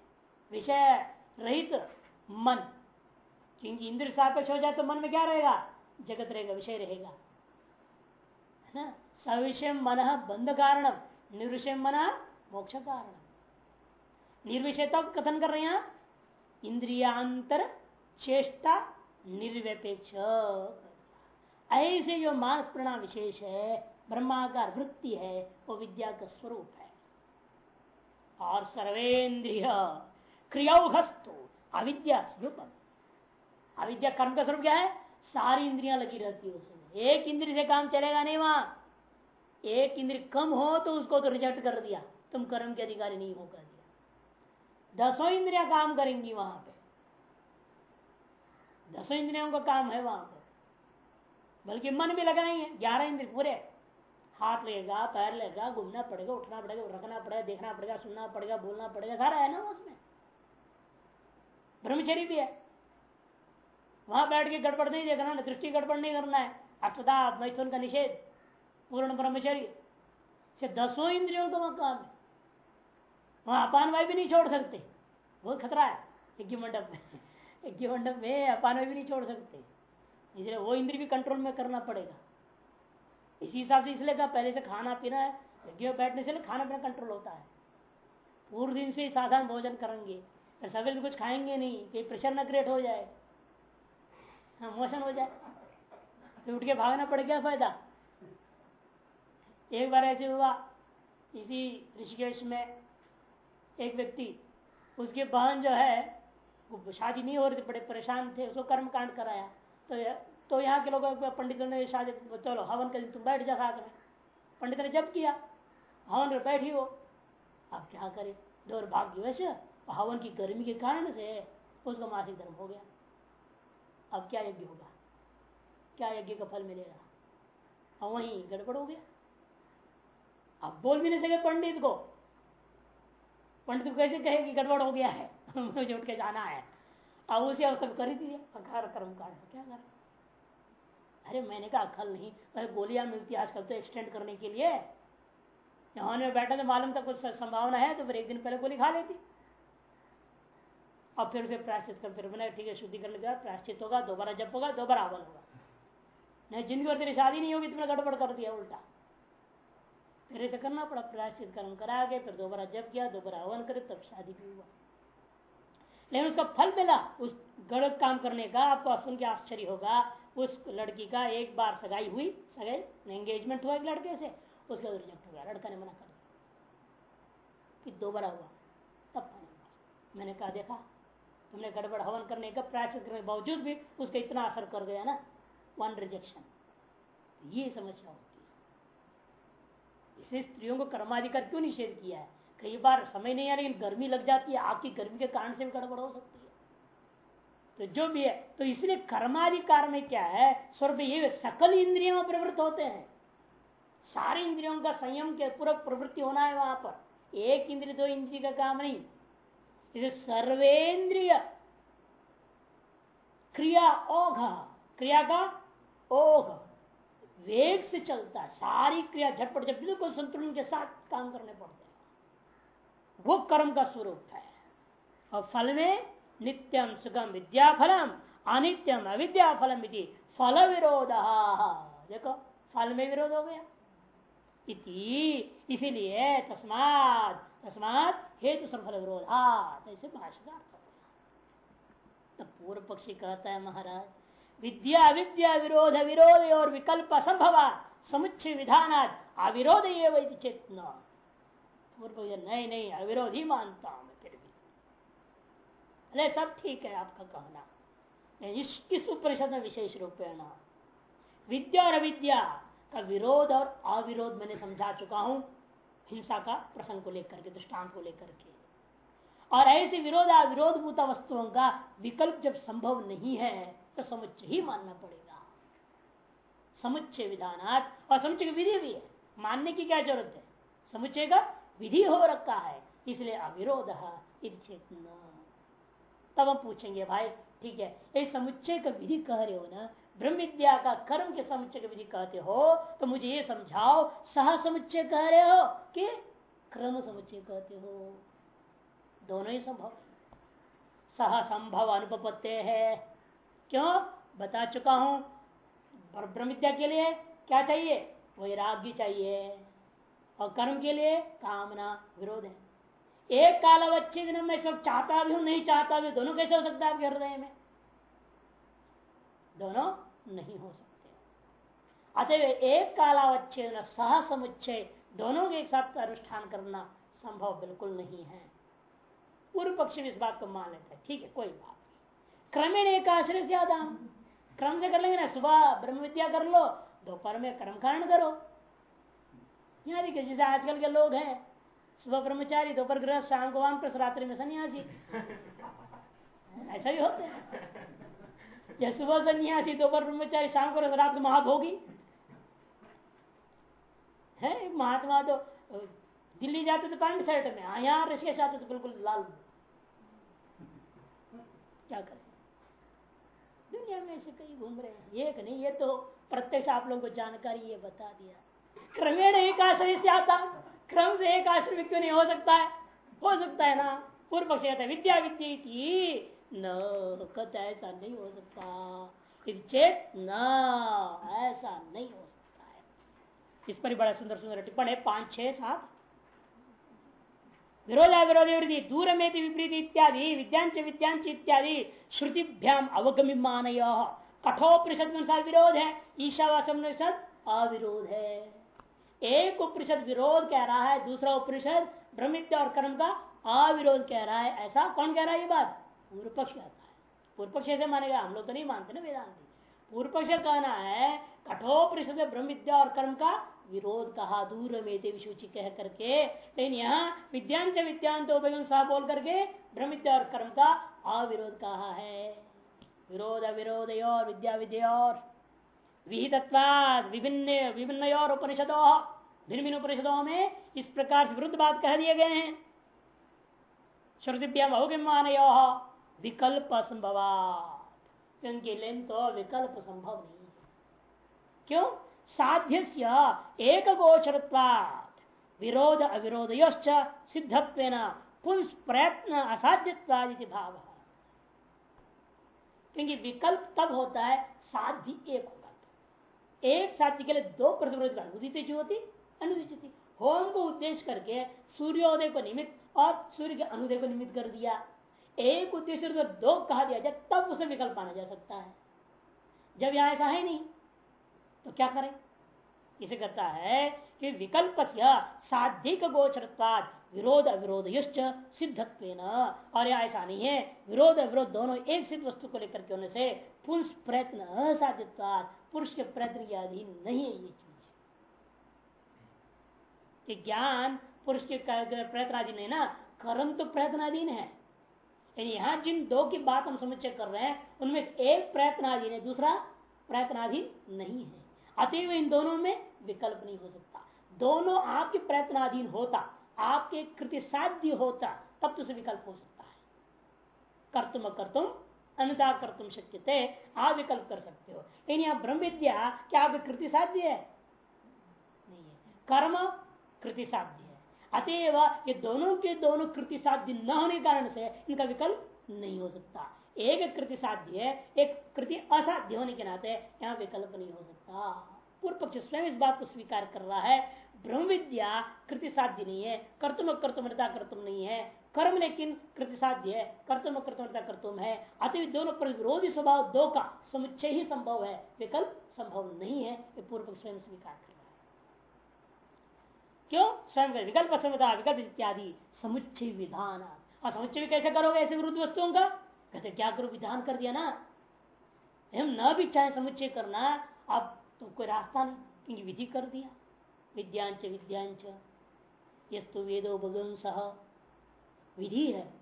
Speaker 1: विषय रहित मन। क्योंकि इंद्र सापेक्ष हो जाए तो मन में क्या रहेगा? जगत रहेगा, विषय रहेगा। सविषय मन बंध कारण निर्विषय मन मोक्ष कारण निर्विषय तब कथन कर रहे हैं इंद्रियांतर चेष्टा निर्व्यपेक्ष। ऐसे जो मानस प्रणाम विशेष है, ब्रह्माकार वृत्ति है, वो विद्या का स्वरूप है। और सर्वेन्द्रिय क्रियास्तु अविद्या स्वरूप अविद्या कर्म का स्वरूप क्या है? सारी इंद्रियाँ लगी रहती है एक इंद्रिय से काम चलेगा नहीं वहाँ। एक इंद्रिय कम हो तो उसको तो रिजेक्ट कर दिया। तुम कर्म के अधिकारी नहीं हो कर दिया। दसों इंद्रिया काम करेंगी वहाँ पे। दसों इंद्रियों का काम है वहाँ पर बल्कि मन भी लगा नहीं है। ग्यारह इंद्र पूरे। हाथ लगेगा पैर लगेगा घूमना पड़ेगा, उठना पड़ेगा, रखना पड़ेगा, देखना पड़ेगा, सुनना पड़ेगा, बोलना पड़ेगा। सारा है ना उसमें। ब्रह्मचरी भी है। वहाँ बैठ के गड़बड़ नहीं देखना दृष्टि गड़बड़ नहीं करना है। अर्थता मैथुन का निषेध, पूर्ण ब्रह्मचर्य। से दसों इंद्रियों का वहाँ काम है। वहाँ अपान वायु भी नहीं छोड़ सकते। बहुत खतरा है, यज्ञ मंडप में। यज्ञ मंडप में अपान वायु भी नहीं छोड़ सकते। इसलिए वो इंद्र भी कंट्रोल में करना पड़ेगा। इसी हिसाब से इसलिए कहा, पहले से खाना पीना है, यज्ञ में बैठने से खाना पीना कंट्रोल होता है। पूर्व दिन से ही साधारण भोजन करेंगे सवेरे कुछ खाएँगे नहीं कि प्रेशर न क्रिएट हो जाए। हाँ मोशन हो जाए। तो उठ के भागना पड़ क्या फ़ायदा। एक बार ऐसे हुआ इसी ऋषिकेश में एक व्यक्ति उसके बहन जो है वो शादी नहीं हो रही थी बड़े परेशान थे उसको कर्म कांड कराया। तो यह, तो यहाँ के लोग पंडितों ने शादी चलो हवन के दिन तुम बैठ जा में। पंडित ने जब किया हवन में बैठी हो अब क्या करे? दुर्भाग्य वैसे हवन की गर्मी के कारण से उसका मासिक धर्म हो गया। अब क्या यज्ञ होगा? क्या यज्ञ का फल मिलेगा? और वहीं गड़बड़ हो गया। अब बोल भी नहीं सके पंडित को। पंडित को कैसे कहे कि गड़बड़ हो गया है? मुझे उठ के जाना है। अब उसे अवस्था में कर ही दिया। कर्म कांड क्या कर अरे मैंने कहा अखल नहीं पहले गोलियाँ मिलती आजकल तो एक्सटेंड करने के लिए। यहाँ में बैठा तो मालूम था कुछ संभावना है तो फिर एक दिन पहले गोली खा लेती। अब फिर उसे प्रायश्चित कर, फिर मैंने ठीक है, शुद्धिकरण के प्रायश्चित होगा, दोबारा जब होगा, दोबारा हवन होगा। नहीं ज़िंदगी और तेरी शादी नहीं होगी, तुमने गड़बड़ कर दिया, उल्टा। फिर ऐसे करना पड़ा प्रायश्चित कर्म करा के, फिर दोबारा जब किया, दोबारा हवन करे, तब शादी भी हुआ। लेकिन उसका फल मिला, उस गलत काम करने का, आपको सुन के आश्चर्य होगा, उस लड़की का एक बार सगाई हुई सगाई एंगेजमेंट हुआ एक लड़के से, उसके बाद रिजेक्ट हो गया, लड़का ने मना कर दिया। फिर दोबारा हुआ, तब मैंने कहा, देखा, तुमने गड़बड़ हवन करने का, प्रायश्चित करने के बावजूद भी उसका इतना असर कर गया ना वन रिजेक्शन ये समस्या होती है। इसे स्त्रियों को कर्माधिकार क्यों निषेध किया है? कई बार समय नहीं आ लेकिन गर्मी लग जाती है आपकी गर्मी के कारण से भी गड़बड़ हो सकती है। तो जो भी है तो इसलिए कर्माधिकार में क्या है? स्वर्ग ये सकल इंद्रियों में प्रवृत्त होते हैं। सारे इंद्रियों का संयम के पूरक प्रवृत्ति होना है वहाँ पर। एक इंद्रिय, दो इंद्रिय का काम नहीं। इसे सर्वेन्द्रिय क्रिया ओघ क्रिया का ओघ वेग से चलता है, सारी क्रिया झटपट झट बिल्कुल संतुलन के साथ काम करने पड़ते हैं। वो कर्म का स्वरूप है। और फल में नित्यम सुगम विद्या फलम, अनित्यम अविद्या फलम फल विरोध। देखो, फल में विरोध हो गया। इति, इसीलिए तस्मात तस्मात हेतु सफल विरोध। ऐसे भाषा तो पूर्व पक्षी कहता है महाराज विद्या विद्या विरोध विरोध और विकल्प असंभव समुच्चय विधान अविरोध ये चेतना पूर्व नहीं नहीं अविरोध ही मानता हूँ फिर भी। अरे सब ठीक है आपका कहना। इस, इस उपनिषद में विशेष रूपेण विद्या और अविद्या का विरोध और अविरोध मैंने समझा चुका हूँ हिंसा का प्रसंग को लेकर के दृष्टांत को लेकर के। और ऐसे विरोध अविरोध भूता वस्तुओं का विकल्प जब संभव नहीं है तो समुच्चय ही मानना पड़ेगा। समुच्चय विधानात और समुच्चय की विधि भी है। मानने की क्या ज़रूरत है? समुच्चय का विधि हो रखा है, इसलिए अविरोध तब हम पूछेंगे, भाई, ठीक है, ये समुच्चय का विधि कह रहे हो ना ब्रह्म विद्या का कर्म के समुच्चय विधि कहते हो तो मुझे ये समझाओ, सह समुच्चय कह रहे हो कि क्रम समुच्चय कहते हो? दोनों ही संभव सह संभव अनुपत्ते है। क्यों? बता चुका हूँ। ब्रह्म विद्या के लिए क्या चाहिए? वैराग्य चाहिए। और कर्म के लिए कामना, विरोध है। एक काल अवच्छेद में सब चाहता भी हूँ, नहीं चाहता भी दोनों कैसे हो सकता है आपके हृदय में? दोनों नहीं हो सकते। अतएव एक कालावच्छेद सह समुच्चय दोनों के एक साथ अनुष्ठान करना संभव बिल्कुल नहीं है। पूर्व पक्ष भी इस बात को मान लेता है। ठीक है, कोई बात क्रमेण एक आश्रय से आधा क्रम से कर लेंगे ना सुबह ब्रह्म विद्या कर लो दोपहर में कर्म कांड करो। यहाँ देखिए जैसे आजकल के लोग हैं सुबह ब्रह्मचारी दोपहर गृह शाम को वान रात्रि में सन्यासी। ऐसा भी होता है। या सुबह सन्यासी दोपहर ब्रह्मचारी शाम को रात को महाभोगी। है महात्मा तो दिल्ली जाते तो पैंट शर्ट में हाँ, यहाँ ऋषिकेश आते तो बिल्कुल लाल। क्या करें? दुनिया में ऐसे कई घूम रहे हैं। एक नहीं, ये तो प्रत्यक्ष आप लोगों को जानकारी ये बता दिया। क्रमेण एक आश्रय से आता क्रम से एक आश्रय क्यों नहीं हो सकता है? हो सकता है ना। पूर्व पक्ष कहता है, विद्या विद्या न कत ऐसा नहीं हो सकता। चेत न, ऐसा नहीं हो सकता है। इस पर बड़ा सुंदर सुंदर टिप्पण है, पाँच, छह, सात। विरोधा विरोधी वृद्धि दूर में विपरीत इत्यादि विद्यांच विद्यांच इत्यादि श्रुतिभ्याम अवगमिमान कठोपनिषद अनुसार विरोध है ईशावासम अविरोध है। एक उपनिषद विरोध कह रहा है, दूसरा उपनिषद ब्रह्मित्य और कर्म का अविरोध कह रहा है। ऐसा कौन कह रहा है ये बात? पूर्व पक्ष कहता है। पूर्व पक्ष ऐसे मानेगा, हम लोग तो नहीं मानते ना वेदांत। पूर्व पक्ष कहना है, कठोपनिषद ब्रह्म विद्या और कर्म का विरोध कहा, दूर में विशुचि कह करके, लेकिन यहाँ विद्यांत विद्यांत सा बोल करके ब्रह्म और कर्म का अविरोध कहा है। विरोध अविरोध और विद्या विद्या और। विहितत्वाद, विभिन्न विभिन्न और उपनिषदों भिन्न भिन्न उपनिषदों में इस प्रकार से विरुद्ध बात कह दिए गए हैं। श्रुतिभ्याम बहुभिमान विकल्प असंभव क्योंकि लेन तो विकल्प संभव नहीं क्यों? साध्य एक गोचरत्वाद विरोध अविरोध सिद्धत्व पुंस प्रयत्न असाध्यवादी भाव। क्योंकि विकल्प तब होता है साध्य एक होगा। एक साध्य के लिए दो प्रतिरोध उदित ज्योति अनुदित। होम को उद्देश्य करके सूर्योदय को निमित्त और सूर्य के अनुदय को निमित्त कर दिया। एक उद्देश्य दो कहा दिया जाए, तब उसे विकल्प माना जा सकता है। जब यहाँ ऐसा है नहीं तो क्या करें? इसे कहता है कि विकल्प से साधिक गोचरत्वाद विरोध अविरोध सिद्धत्व और यह ऐसा नहीं है। विरोध अविरोध दोनों एक सिद्ध वस्तु को लेकर के होने से पुरुष प्रयत्न असाध्यवाद पुरुष के प्रयत्न के अधीन नहीं है ये चीज़। कि ज्ञान पुरुष के प्रयत्न प्रयत्नाधीन है ना, कर्म तो प्रयत्न प्रयत्नाधीन है। यहाँ जिन दो की बात हम समुच्चय कर रहे हैं, उनमें एक प्रयत्नाधीन है, दूसरा प्रयत्नाधीन नहीं है। अतएव इन दोनों में विकल्प नहीं हो सकता। दोनों आपके प्रयत्नाधीन होता, आपके कृति साध्य होता, तब तो विकल्प हो सकता है। कर्तुम कर्तुम अन्यथा कर तुम शक्य थे आप विकल्प कर सकते हो। लेकिन यहाँ ब्रह्म विद्या, क्या आपके कृति साध्य है? नहीं है। कर्म कृति साध्य है। अतएव ये दोनों के दोनों कृति साध्य न होने के कारण से इनका विकल्प नहीं हो सकता। एक कृति साध्य है, एक कृति असाध्य होने के नाते यहाँ विकल्प नहीं हो सकता। पूर्व पक्ष स्वयं इस बात को स्वीकार कर रहा है ब्रह्म विद्या कृति साध्य नहीं है, कर्तुम कर्तुमता कर्तुम नहीं है, कर्म लेकिन कृति साध्य है, कर्तुम कर्तुमता कर्तुम है, अति दोनों पर विरोधी स्वभाव, दो का समुच्चय ही संभव है, विकल्प संभव नहीं है, ये पूर्व पक्ष स्वयं स्वीकार कर रहा है। क्यों? स्वयं विकल्प समता विकल्प इत्यादि, समुच्चय विधान। और समुच्चय भी कैसे करोगे ऐसे विरुद्ध वस्तुओं का? कहते, क्या करो? विधान कर दिया ना? हम न भी चाहे समुच्चय करना अब तो कोई रास्ता नहीं। क्योंकि विधि कर दिया। विद्यांच विद्यांच यस्तु वेदो भगवान सह विधि है।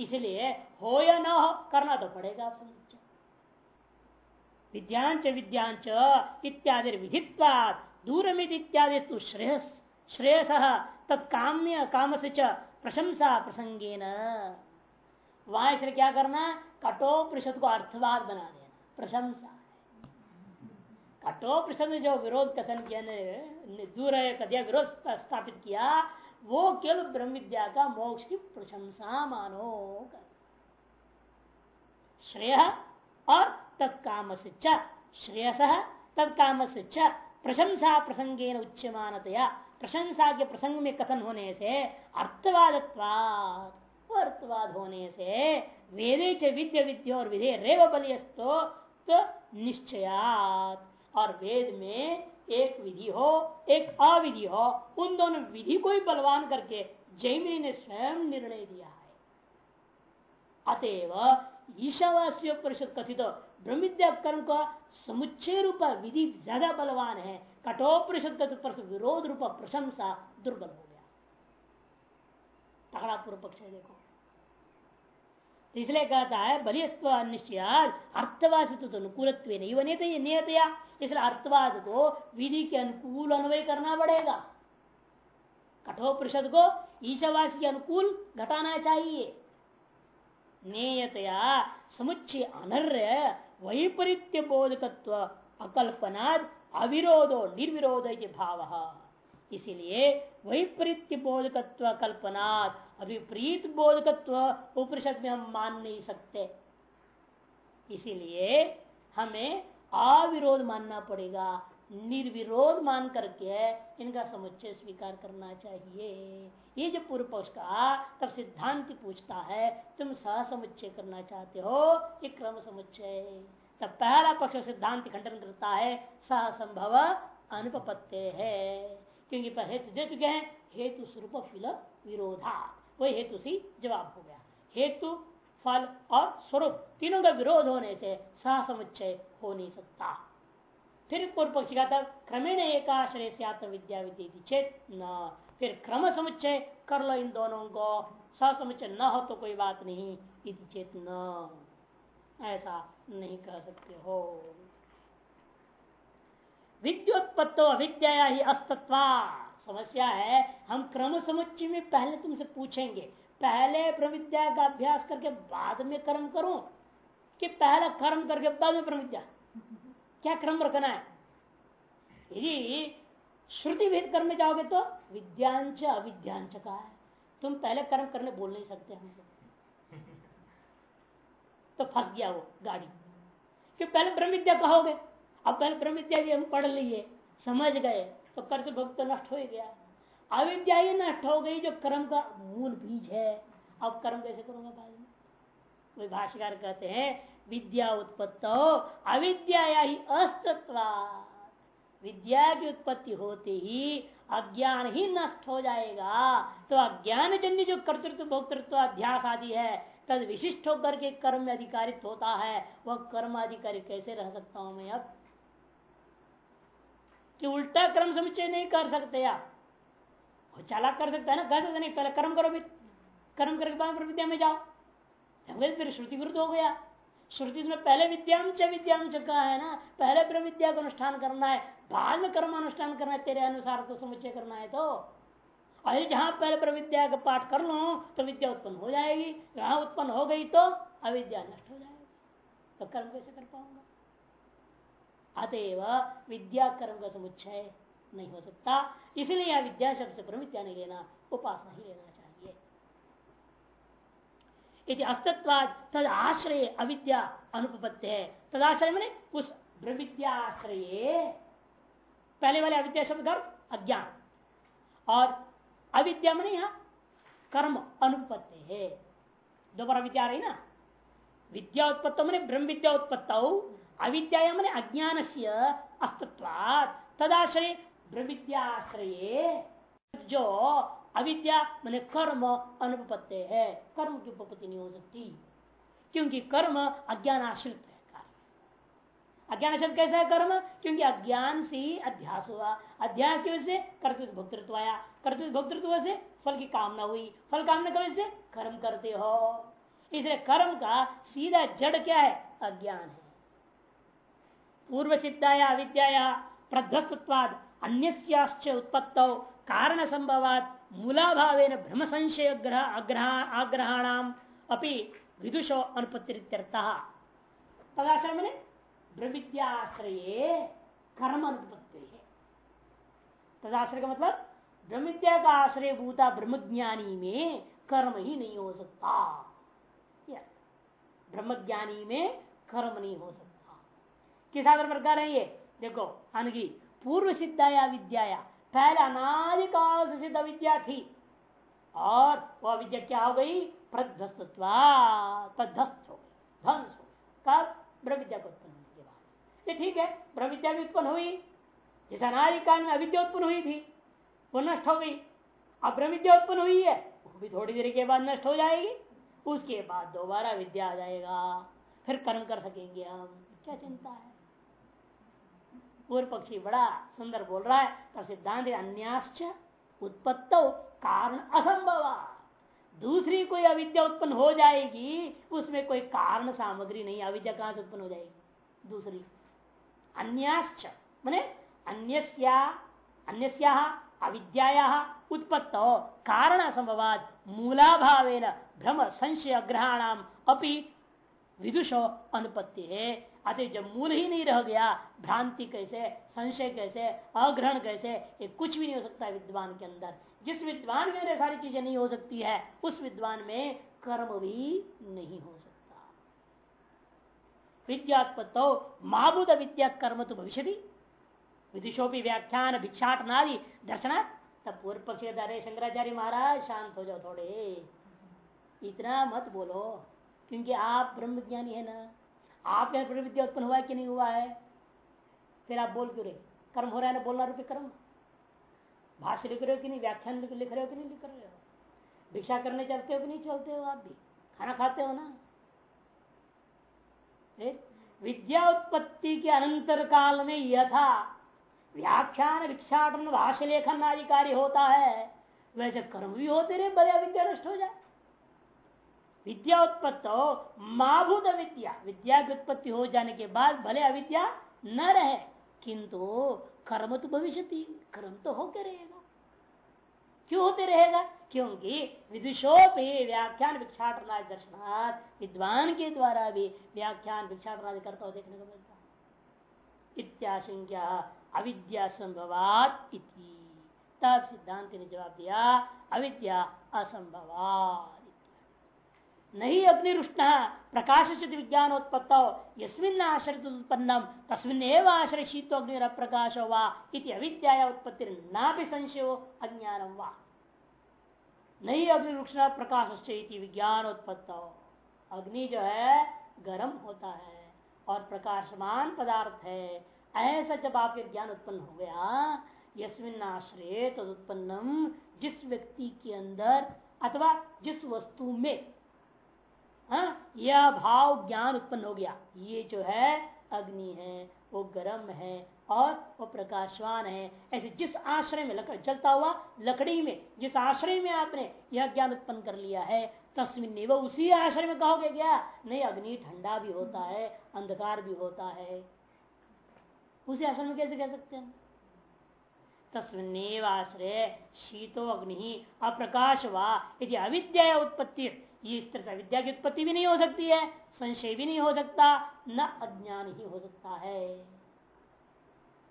Speaker 1: इसलिए हो या ना हो, करना तो पड़ेगा आप समझ विद्यांच विद्यांच इत्यादि विधित्वाद दूरमित इत्यादि श्रेयस श्रेयस। तत्काम्य काम से प्रशंसा प्रसंगे न वहाँ क्या करना? कटो परिषद को अर्थवाद बना देना। प्रशंसा। कठोपनिषद ने जो विरोध कथन किया दूर कदिया विरोध स्थापित किया, वो केवल ब्रह्म विद्या का मोक्ष की प्रशंसा मानो श्रेय और तत्काम से श्रेयस तत्काम से प्रशंसा प्रसंगे उच्यमानतया प्रशंसा के प्रसंग में कथन होने से अर्थवाद अर्थवाद होने से, वेदे च विद्य विद्य और विधे रेव बलियस्तो तो निश्चयात। और वेद में एक विधि हो, एक अविधि हो, उन दोनों विधि को ही बलवान करके जैमिनी ने स्वयं निर्णय दिया है। अतएव ईशावासी परिषद कथित ब्रह्मविद्या कर्म का समुच्चय रूप विधि ज़्यादा बलवान है। कठोपरिषद विरोध रूप प्रशंसा दुर्बल हो गया। तगड़ा पूर्व पक्ष है, देखो। इसलिए कहता है बलिस्व निश्चय अर्थवासी तो अनुकूल नियतया इसलिए अर्थवाद को विधि के अनुकूल अन्वय करना पड़ेगा। कठोपरिषद को ईशावास के अनुकूल घटाना चाहिए। नेयतया समुच्चय अनर्य वैपरीत्य बोधकत्व अकल्पनाद अविरोधो निर्विरोध भाव। इसीलिए वैपरीत्य बोधकत्व कल्पनाद अभिप्रीत बोधकत्व उपनिषद में हम मान नहीं सकते। इसीलिए हमें अविरोध मानना पड़ेगा। निर्विरोध मान करके इनका समुच्चय स्वीकार करना चाहिए। ये जब पूर्व पक्ष का तब सिद्धांत पूछता है, तुम समुच्चय करना चाहते हो? ये क्रम समुच्चय तब पहला पक्ष सिद्धांत खंडन करता है संभव अनुपत्य है। क्योंकि हेतु दे चुके हैं, हेतु स्वरूप फिल विरोधा। वही हेतु से जवाब हो गया। हेतु फल और स्वरूप तीनों का विरोध होने से समुच्चय हो नहीं सकता। फिर पूर्व पक्षी का तब क्रमेण एकाश्रय से आत्मविद्या न, फिर क्रम समुच्चय कर लो इन दोनों को समुच्चय न हो तो कोई बात नहीं, इति चेत न। ऐसा नहीं कह सकते हो। विद्योत्पत्तो अविद्या ही अस्तत्वा। समस्या है, हम क्रम समुच्चय में पहले तुमसे पूछेंगे पहले प्रविद्या का अभ्यास करके बाद में कर्म करूँ कि पहला कर्म करके बाद में प्रविद्या? क्या क्रम रखना है? यदि श्रुति भेद कर्म जाओगे तो विद्यांश अविद्यांश का है। तुम पहले कर्म करने बोल नहीं सकते हमको तो। फंस गया वो गाड़ी। कि पहले ब्रह्म विद्या कहोगे? अब पहले ब्रह्म विद्या हम पढ़ लिए, समझ गए तो कर्त भक्त तो नष्ट हो गया। अविद्या ही नष्ट हो गई जो कर्म का मूल बीज है। अब कर्म कैसे करूँगा बाद में? वही भाष्यकार कहते हैं, विद्या उत्पत्त हो अविद्या ही अस्तित्वा विद्या की उत्पत्ति होते ही अज्ञान ही नष्ट हो जाएगा। तो अज्ञान जन्य जो कर्तृत्व भोक्तृत्व अध्यास आदि है, तद विशिष्ट होकर के कर्म अधिकारित होता है। वह कर्म अधिकारी कैसे रह सकता हूँ मैं अब? कि उल्टा कर्म समुच्चय नहीं कर सकते आप? चाला कर सकता है ना? कर सकते नहीं पहले कर्म करो कर्म करके बाद विद्या में जाओ। फिर श्रुति विरुद्ध हो गया। श्रुति में पहले विद्यांश विद्यांश का है ना? पहले ब्रह्म विद्या का अनुष्ठान करना है। बाद में कर्म अनुष्ठान करना है। तेरे अनुसार तो समुचय करना है तो। अरे जहाँ पहले प्रविद्या का पाठ कर लो तो विद्या उत्पन्न हो जाएगी। जहाँ उत्पन्न हो गई तो अविद्या नष्ट हो जाएगी। तो कर्म कैसे कर पाऊँगा? अतएव विद्या कर्म का समुच्चय नहीं हो सकता। इसलिए यह विद्या शब्द से प्रविद्या नहीं लेना, उपासना ही लेना चाहिए। यदि अस्तित्वाद तद आश्रय अविद्या अनुपत्य है। तदाश्रय मैंने उस प्रविद्याश्रय पहले वाले अविद्या शब्द अज्ञान। और अविद्या मैंने यहाँ कर्म अनुपत्ति है। दोबारा विद्या रही ना? विद्या उत्पत्त मैंने ब्रह्म विद्या उत्पत्त। अविद्या मैंने अज्ञान से अस्तित्वाद तदाश्रय ब्रह्मविद्याश्रय जो अविद्या मैंने कर्म अनुपत्ति है। कर्म की उपपत्ति नहीं हो सकती, क्योंकि कर्म अज्ञान आश्रित है। अज्ञान आश्रित कैसा है कर्म? क्योंकि अज्ञान से ही अध्यास हुआ। अध्यास की वजह से कर्तृत्व भोक्तृत्व आया। कर्तृत्व भोक्तृत्व से फल की कामना हुई। फल कामना की वजह से कर्म करते हो। इसलिए कर्म का सीधा जड़ क्या है? अज्ञान है। पूर्व सिद्धाया अविद्या प्रध्वस्तवाद अन्य उत्पत्त कारण संभवात मूलाभाव भ्रम संशय आग्रहाणाम अपनी विदुषो अनुपत्तिरित्यर्थ। तदाश्रय मैंने ब्रह्मविद्याश्रय कर्म अनुपत्ति है तदाश्रय का मतलब ब्रह्मविद्या का आश्रय भूता ब्रह्मज्ञानी में कर्म ही नहीं हो सकता ब्रह्मज्ञानी में कर्म नहीं हो सकता किस आधार पर कह रहे हैं ये देखो, अनगी पूर्व सिद्धाया विद्याया। पहले अनादिकाल से सिद्ध विद्या थी। और वह विद्या क्या हो गई? प्रध्वस्त प्रध्वस्त हो गई, ध्वंस हो ब्रह्म विद्या को उत्पन्न होने के बाद। ये ठीक है ब्रह्म भी उत्पन्न हुई, जिस अनादिकाल में अविद्या उत्पन्न हुई थी, वो नष्ट हो गई। अब ब्रह्म उत्पन्न हुई है, वो भी थोड़ी देर के बाद नष्ट हो जाएगी। उसके बाद दोबारा विद्या आ जाएगा, फिर कर्म कर सकेंगे हम। क्या चिंता है? पूर्व पक्षी बड़ा सुंदर बोल रहा है तब सिद्धांत अन्याश्च उत्पत्त कारण असंभव। दूसरी कोई अविद्या उत्पन्न हो जाएगी, उसमें कोई कारण सामग्री नहीं, अविद्या कहाँ से उत्पन्न हो जाएगी? दूसरी, अन्याश्च, मैने अन्यस्या अविद्या उत्पत्त कारण असंभवाद मूलाभाव भ्रम संशय ग्रहणाम अपनी विदुषो अनुपत्ति। है अतः जब मूल ही नहीं रह गया, भ्रांति कैसे, संशय कैसे अग्रहण कैसे, ये कुछ भी नहीं हो सकता विद्वान के अंदर। जिस विद्वान में सारी चीज़ें नहीं हो सकती है, उस विद्वान में कर्म भी नहीं हो सकता। विद्यात्पत्तो विद्या कर्म तो भविष्य विदुषोपी व्याख्यान भिक्षाटनादि दर्शना तब पूर्व पक्ष शंकराचार्य महाराज, शांत हो जाओ थोड़े। इतना मत बोलो, क्योंकि आप ब्रह्म ज्ञानी है ना। आप यहाँ ब्रह्म विद्या उत्पन्न हुआ है कि नहीं हुआ है? फिर आप बोल क्यों रहे? कर्म हो रहा है ना बोलना रुपये कर्म? भाष्य लिख रहे हो कि नहीं? व्याख्यान लिख रहे हो कि नहीं? लिख रहे हो। भिक्षा करने चलते हो कि नहीं चलते हो आप भी? खाना खाते हो ना? विद्या उत्पत्ति के अनंतर काल में यथा व्याख्यान, भिक्षाटन, भाष्य लेखन आदि कार्य होता है, वैसे कर्म भी होते रहे बड़े विद्या नष्ट हो जाए। विद्या उत्पत्त हो माभूत विद्या विद्या की उत्पत्ति हो जाने के बाद भले अविद्या न रहे, किंतु कर्म तो भविष्य कर्म तो होते रहेगा। क्यों होते रहेगा? क्योंकि विदुषोपे व्याख्यान भिक्षाटनादि दर्शनाथ विद्वान के द्वारा भी व्याख्यान भिक्षाटनादि करता देखने को मिलता है। इत्याशंका अविद्या संभवात इति। तब सिद्धांत ने जवाब दिया, अविद्या असंभवात। नहीं अग्निरुष्ण प्रकाश से विज्ञानोत्पत्त, यस्मिन आश्रित उत्पन्नम तस्मिन एवं आश्रय शीतो अग्नि प्रकाश वा अविद्या उत्पत्ति ना भी संशय अज्ञानम वा। नहीं अग्निरुष्ण प्रकाश से विज्ञानोत्पत्त। अग्नि जो है, गर्म होता है और प्रकाशमान पदार्थ है। ऐसा जब आपके ज्ञान उत्पन्न हो गया, यस्मिन आश्रय तदुत्पन्नम जिस व्यक्ति के अंदर अथवा जिस वस्तु में हाँ यह भाव ज्ञान उत्पन्न हो गया। ये जो है, अग्नि है, वो गर्म है और वो प्रकाशवान है। ऐसे जिस आश्रय में लकड़ चलता हुआ, लकड़ी में, जिस आश्रय में आपने यह ज्ञान उत्पन्न कर लिया है, तस्मिन वो उसी आश्रय में कहोगे क्या? नहीं, अग्नि ठंडा भी होता है, अंधकार भी होता है। उसी आश्रय में कैसे कह सकते हैं तस्मिन आश्रय, शीतो अग्नि अप्रकाश वा यदि अविद्या उत्पत्ति ये इस तरह से विद्या की उत्पत्ति भी नहीं हो सकती है, संशय भी नहीं हो सकता, न अज्ञान ही हो सकता है।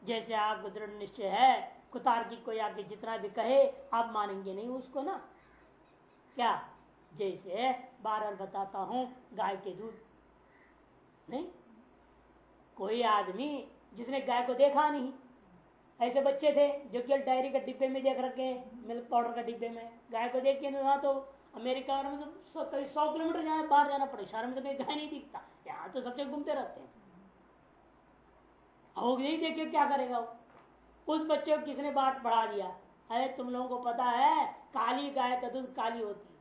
Speaker 1: जैसे आपको दृढ़ निश्चय है कुतार्किक कोई आपके जितना भी कहे, आप मानेंगे नहीं उसको ना। क्या? जैसे बार बार बताता हूँ, गाय के दूध। नहीं? कोई आदमी जिसने गाय को देखा नहीं, ऐसे बच्चे थे जो केवल डायरी के डिब्बे में देख रखे मिल्क पाउडर के डिब्बे में। गाय को देख के वहाँ तो अमेरिका में तो सौ सौ किलोमीटर जाए, बाहर जाना पड़े। शहर में तो कहीं गाय नहीं दिखता। यहाँ तो सबसे घूमते रहते हैं। वो नहीं देखे क्या करेगा वो? उस बच्चे को किसने बात पढ़ा दिया? अरे तुम लोगों को पता है, काली गाय का दूध काली होती है।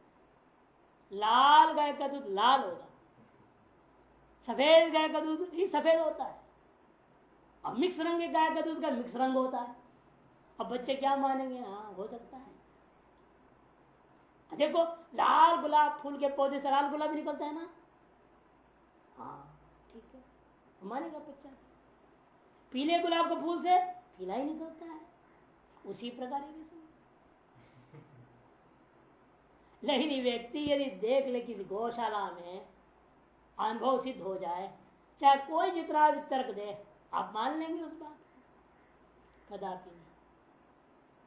Speaker 1: लाल गाय का दूध लाल होगा। सफ़ेद गाय का दूध ही सफ़ेद होता है। और मिक्स रंग गाय का दूध का मिक्स रंग होता है। अब बच्चे क्या मानेंगे? हाँ हो सकता है। देखो, लाल गुलाब फूल के पौधे से लाल गुलाब निकलता है ना? हाँ ठीक है। मानेगा बच्चा पीले गुलाब के फूल से पीला ही निकलता है। उसी प्रकार लेकिन व्यक्ति यदि देख ले किसी गौशाला में, अनुभव सिद्ध हो जाए, चाहे कोई जितना भी तर्क दे, आप मान लेंगे उस बात कदापि नहीं।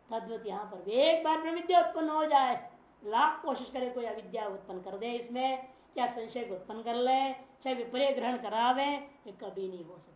Speaker 1: तद्वत यहाँ पर, एक बार प्रविद्या उत्पन्न हो जाए लाख कोशिश करे कोई अविद्या उत्पन्न कर दे इसमें क्या संशय उत्पन्न कर ले, चाहे विपर्य ग्रहण करावे, ये कभी नहीं हो सकता।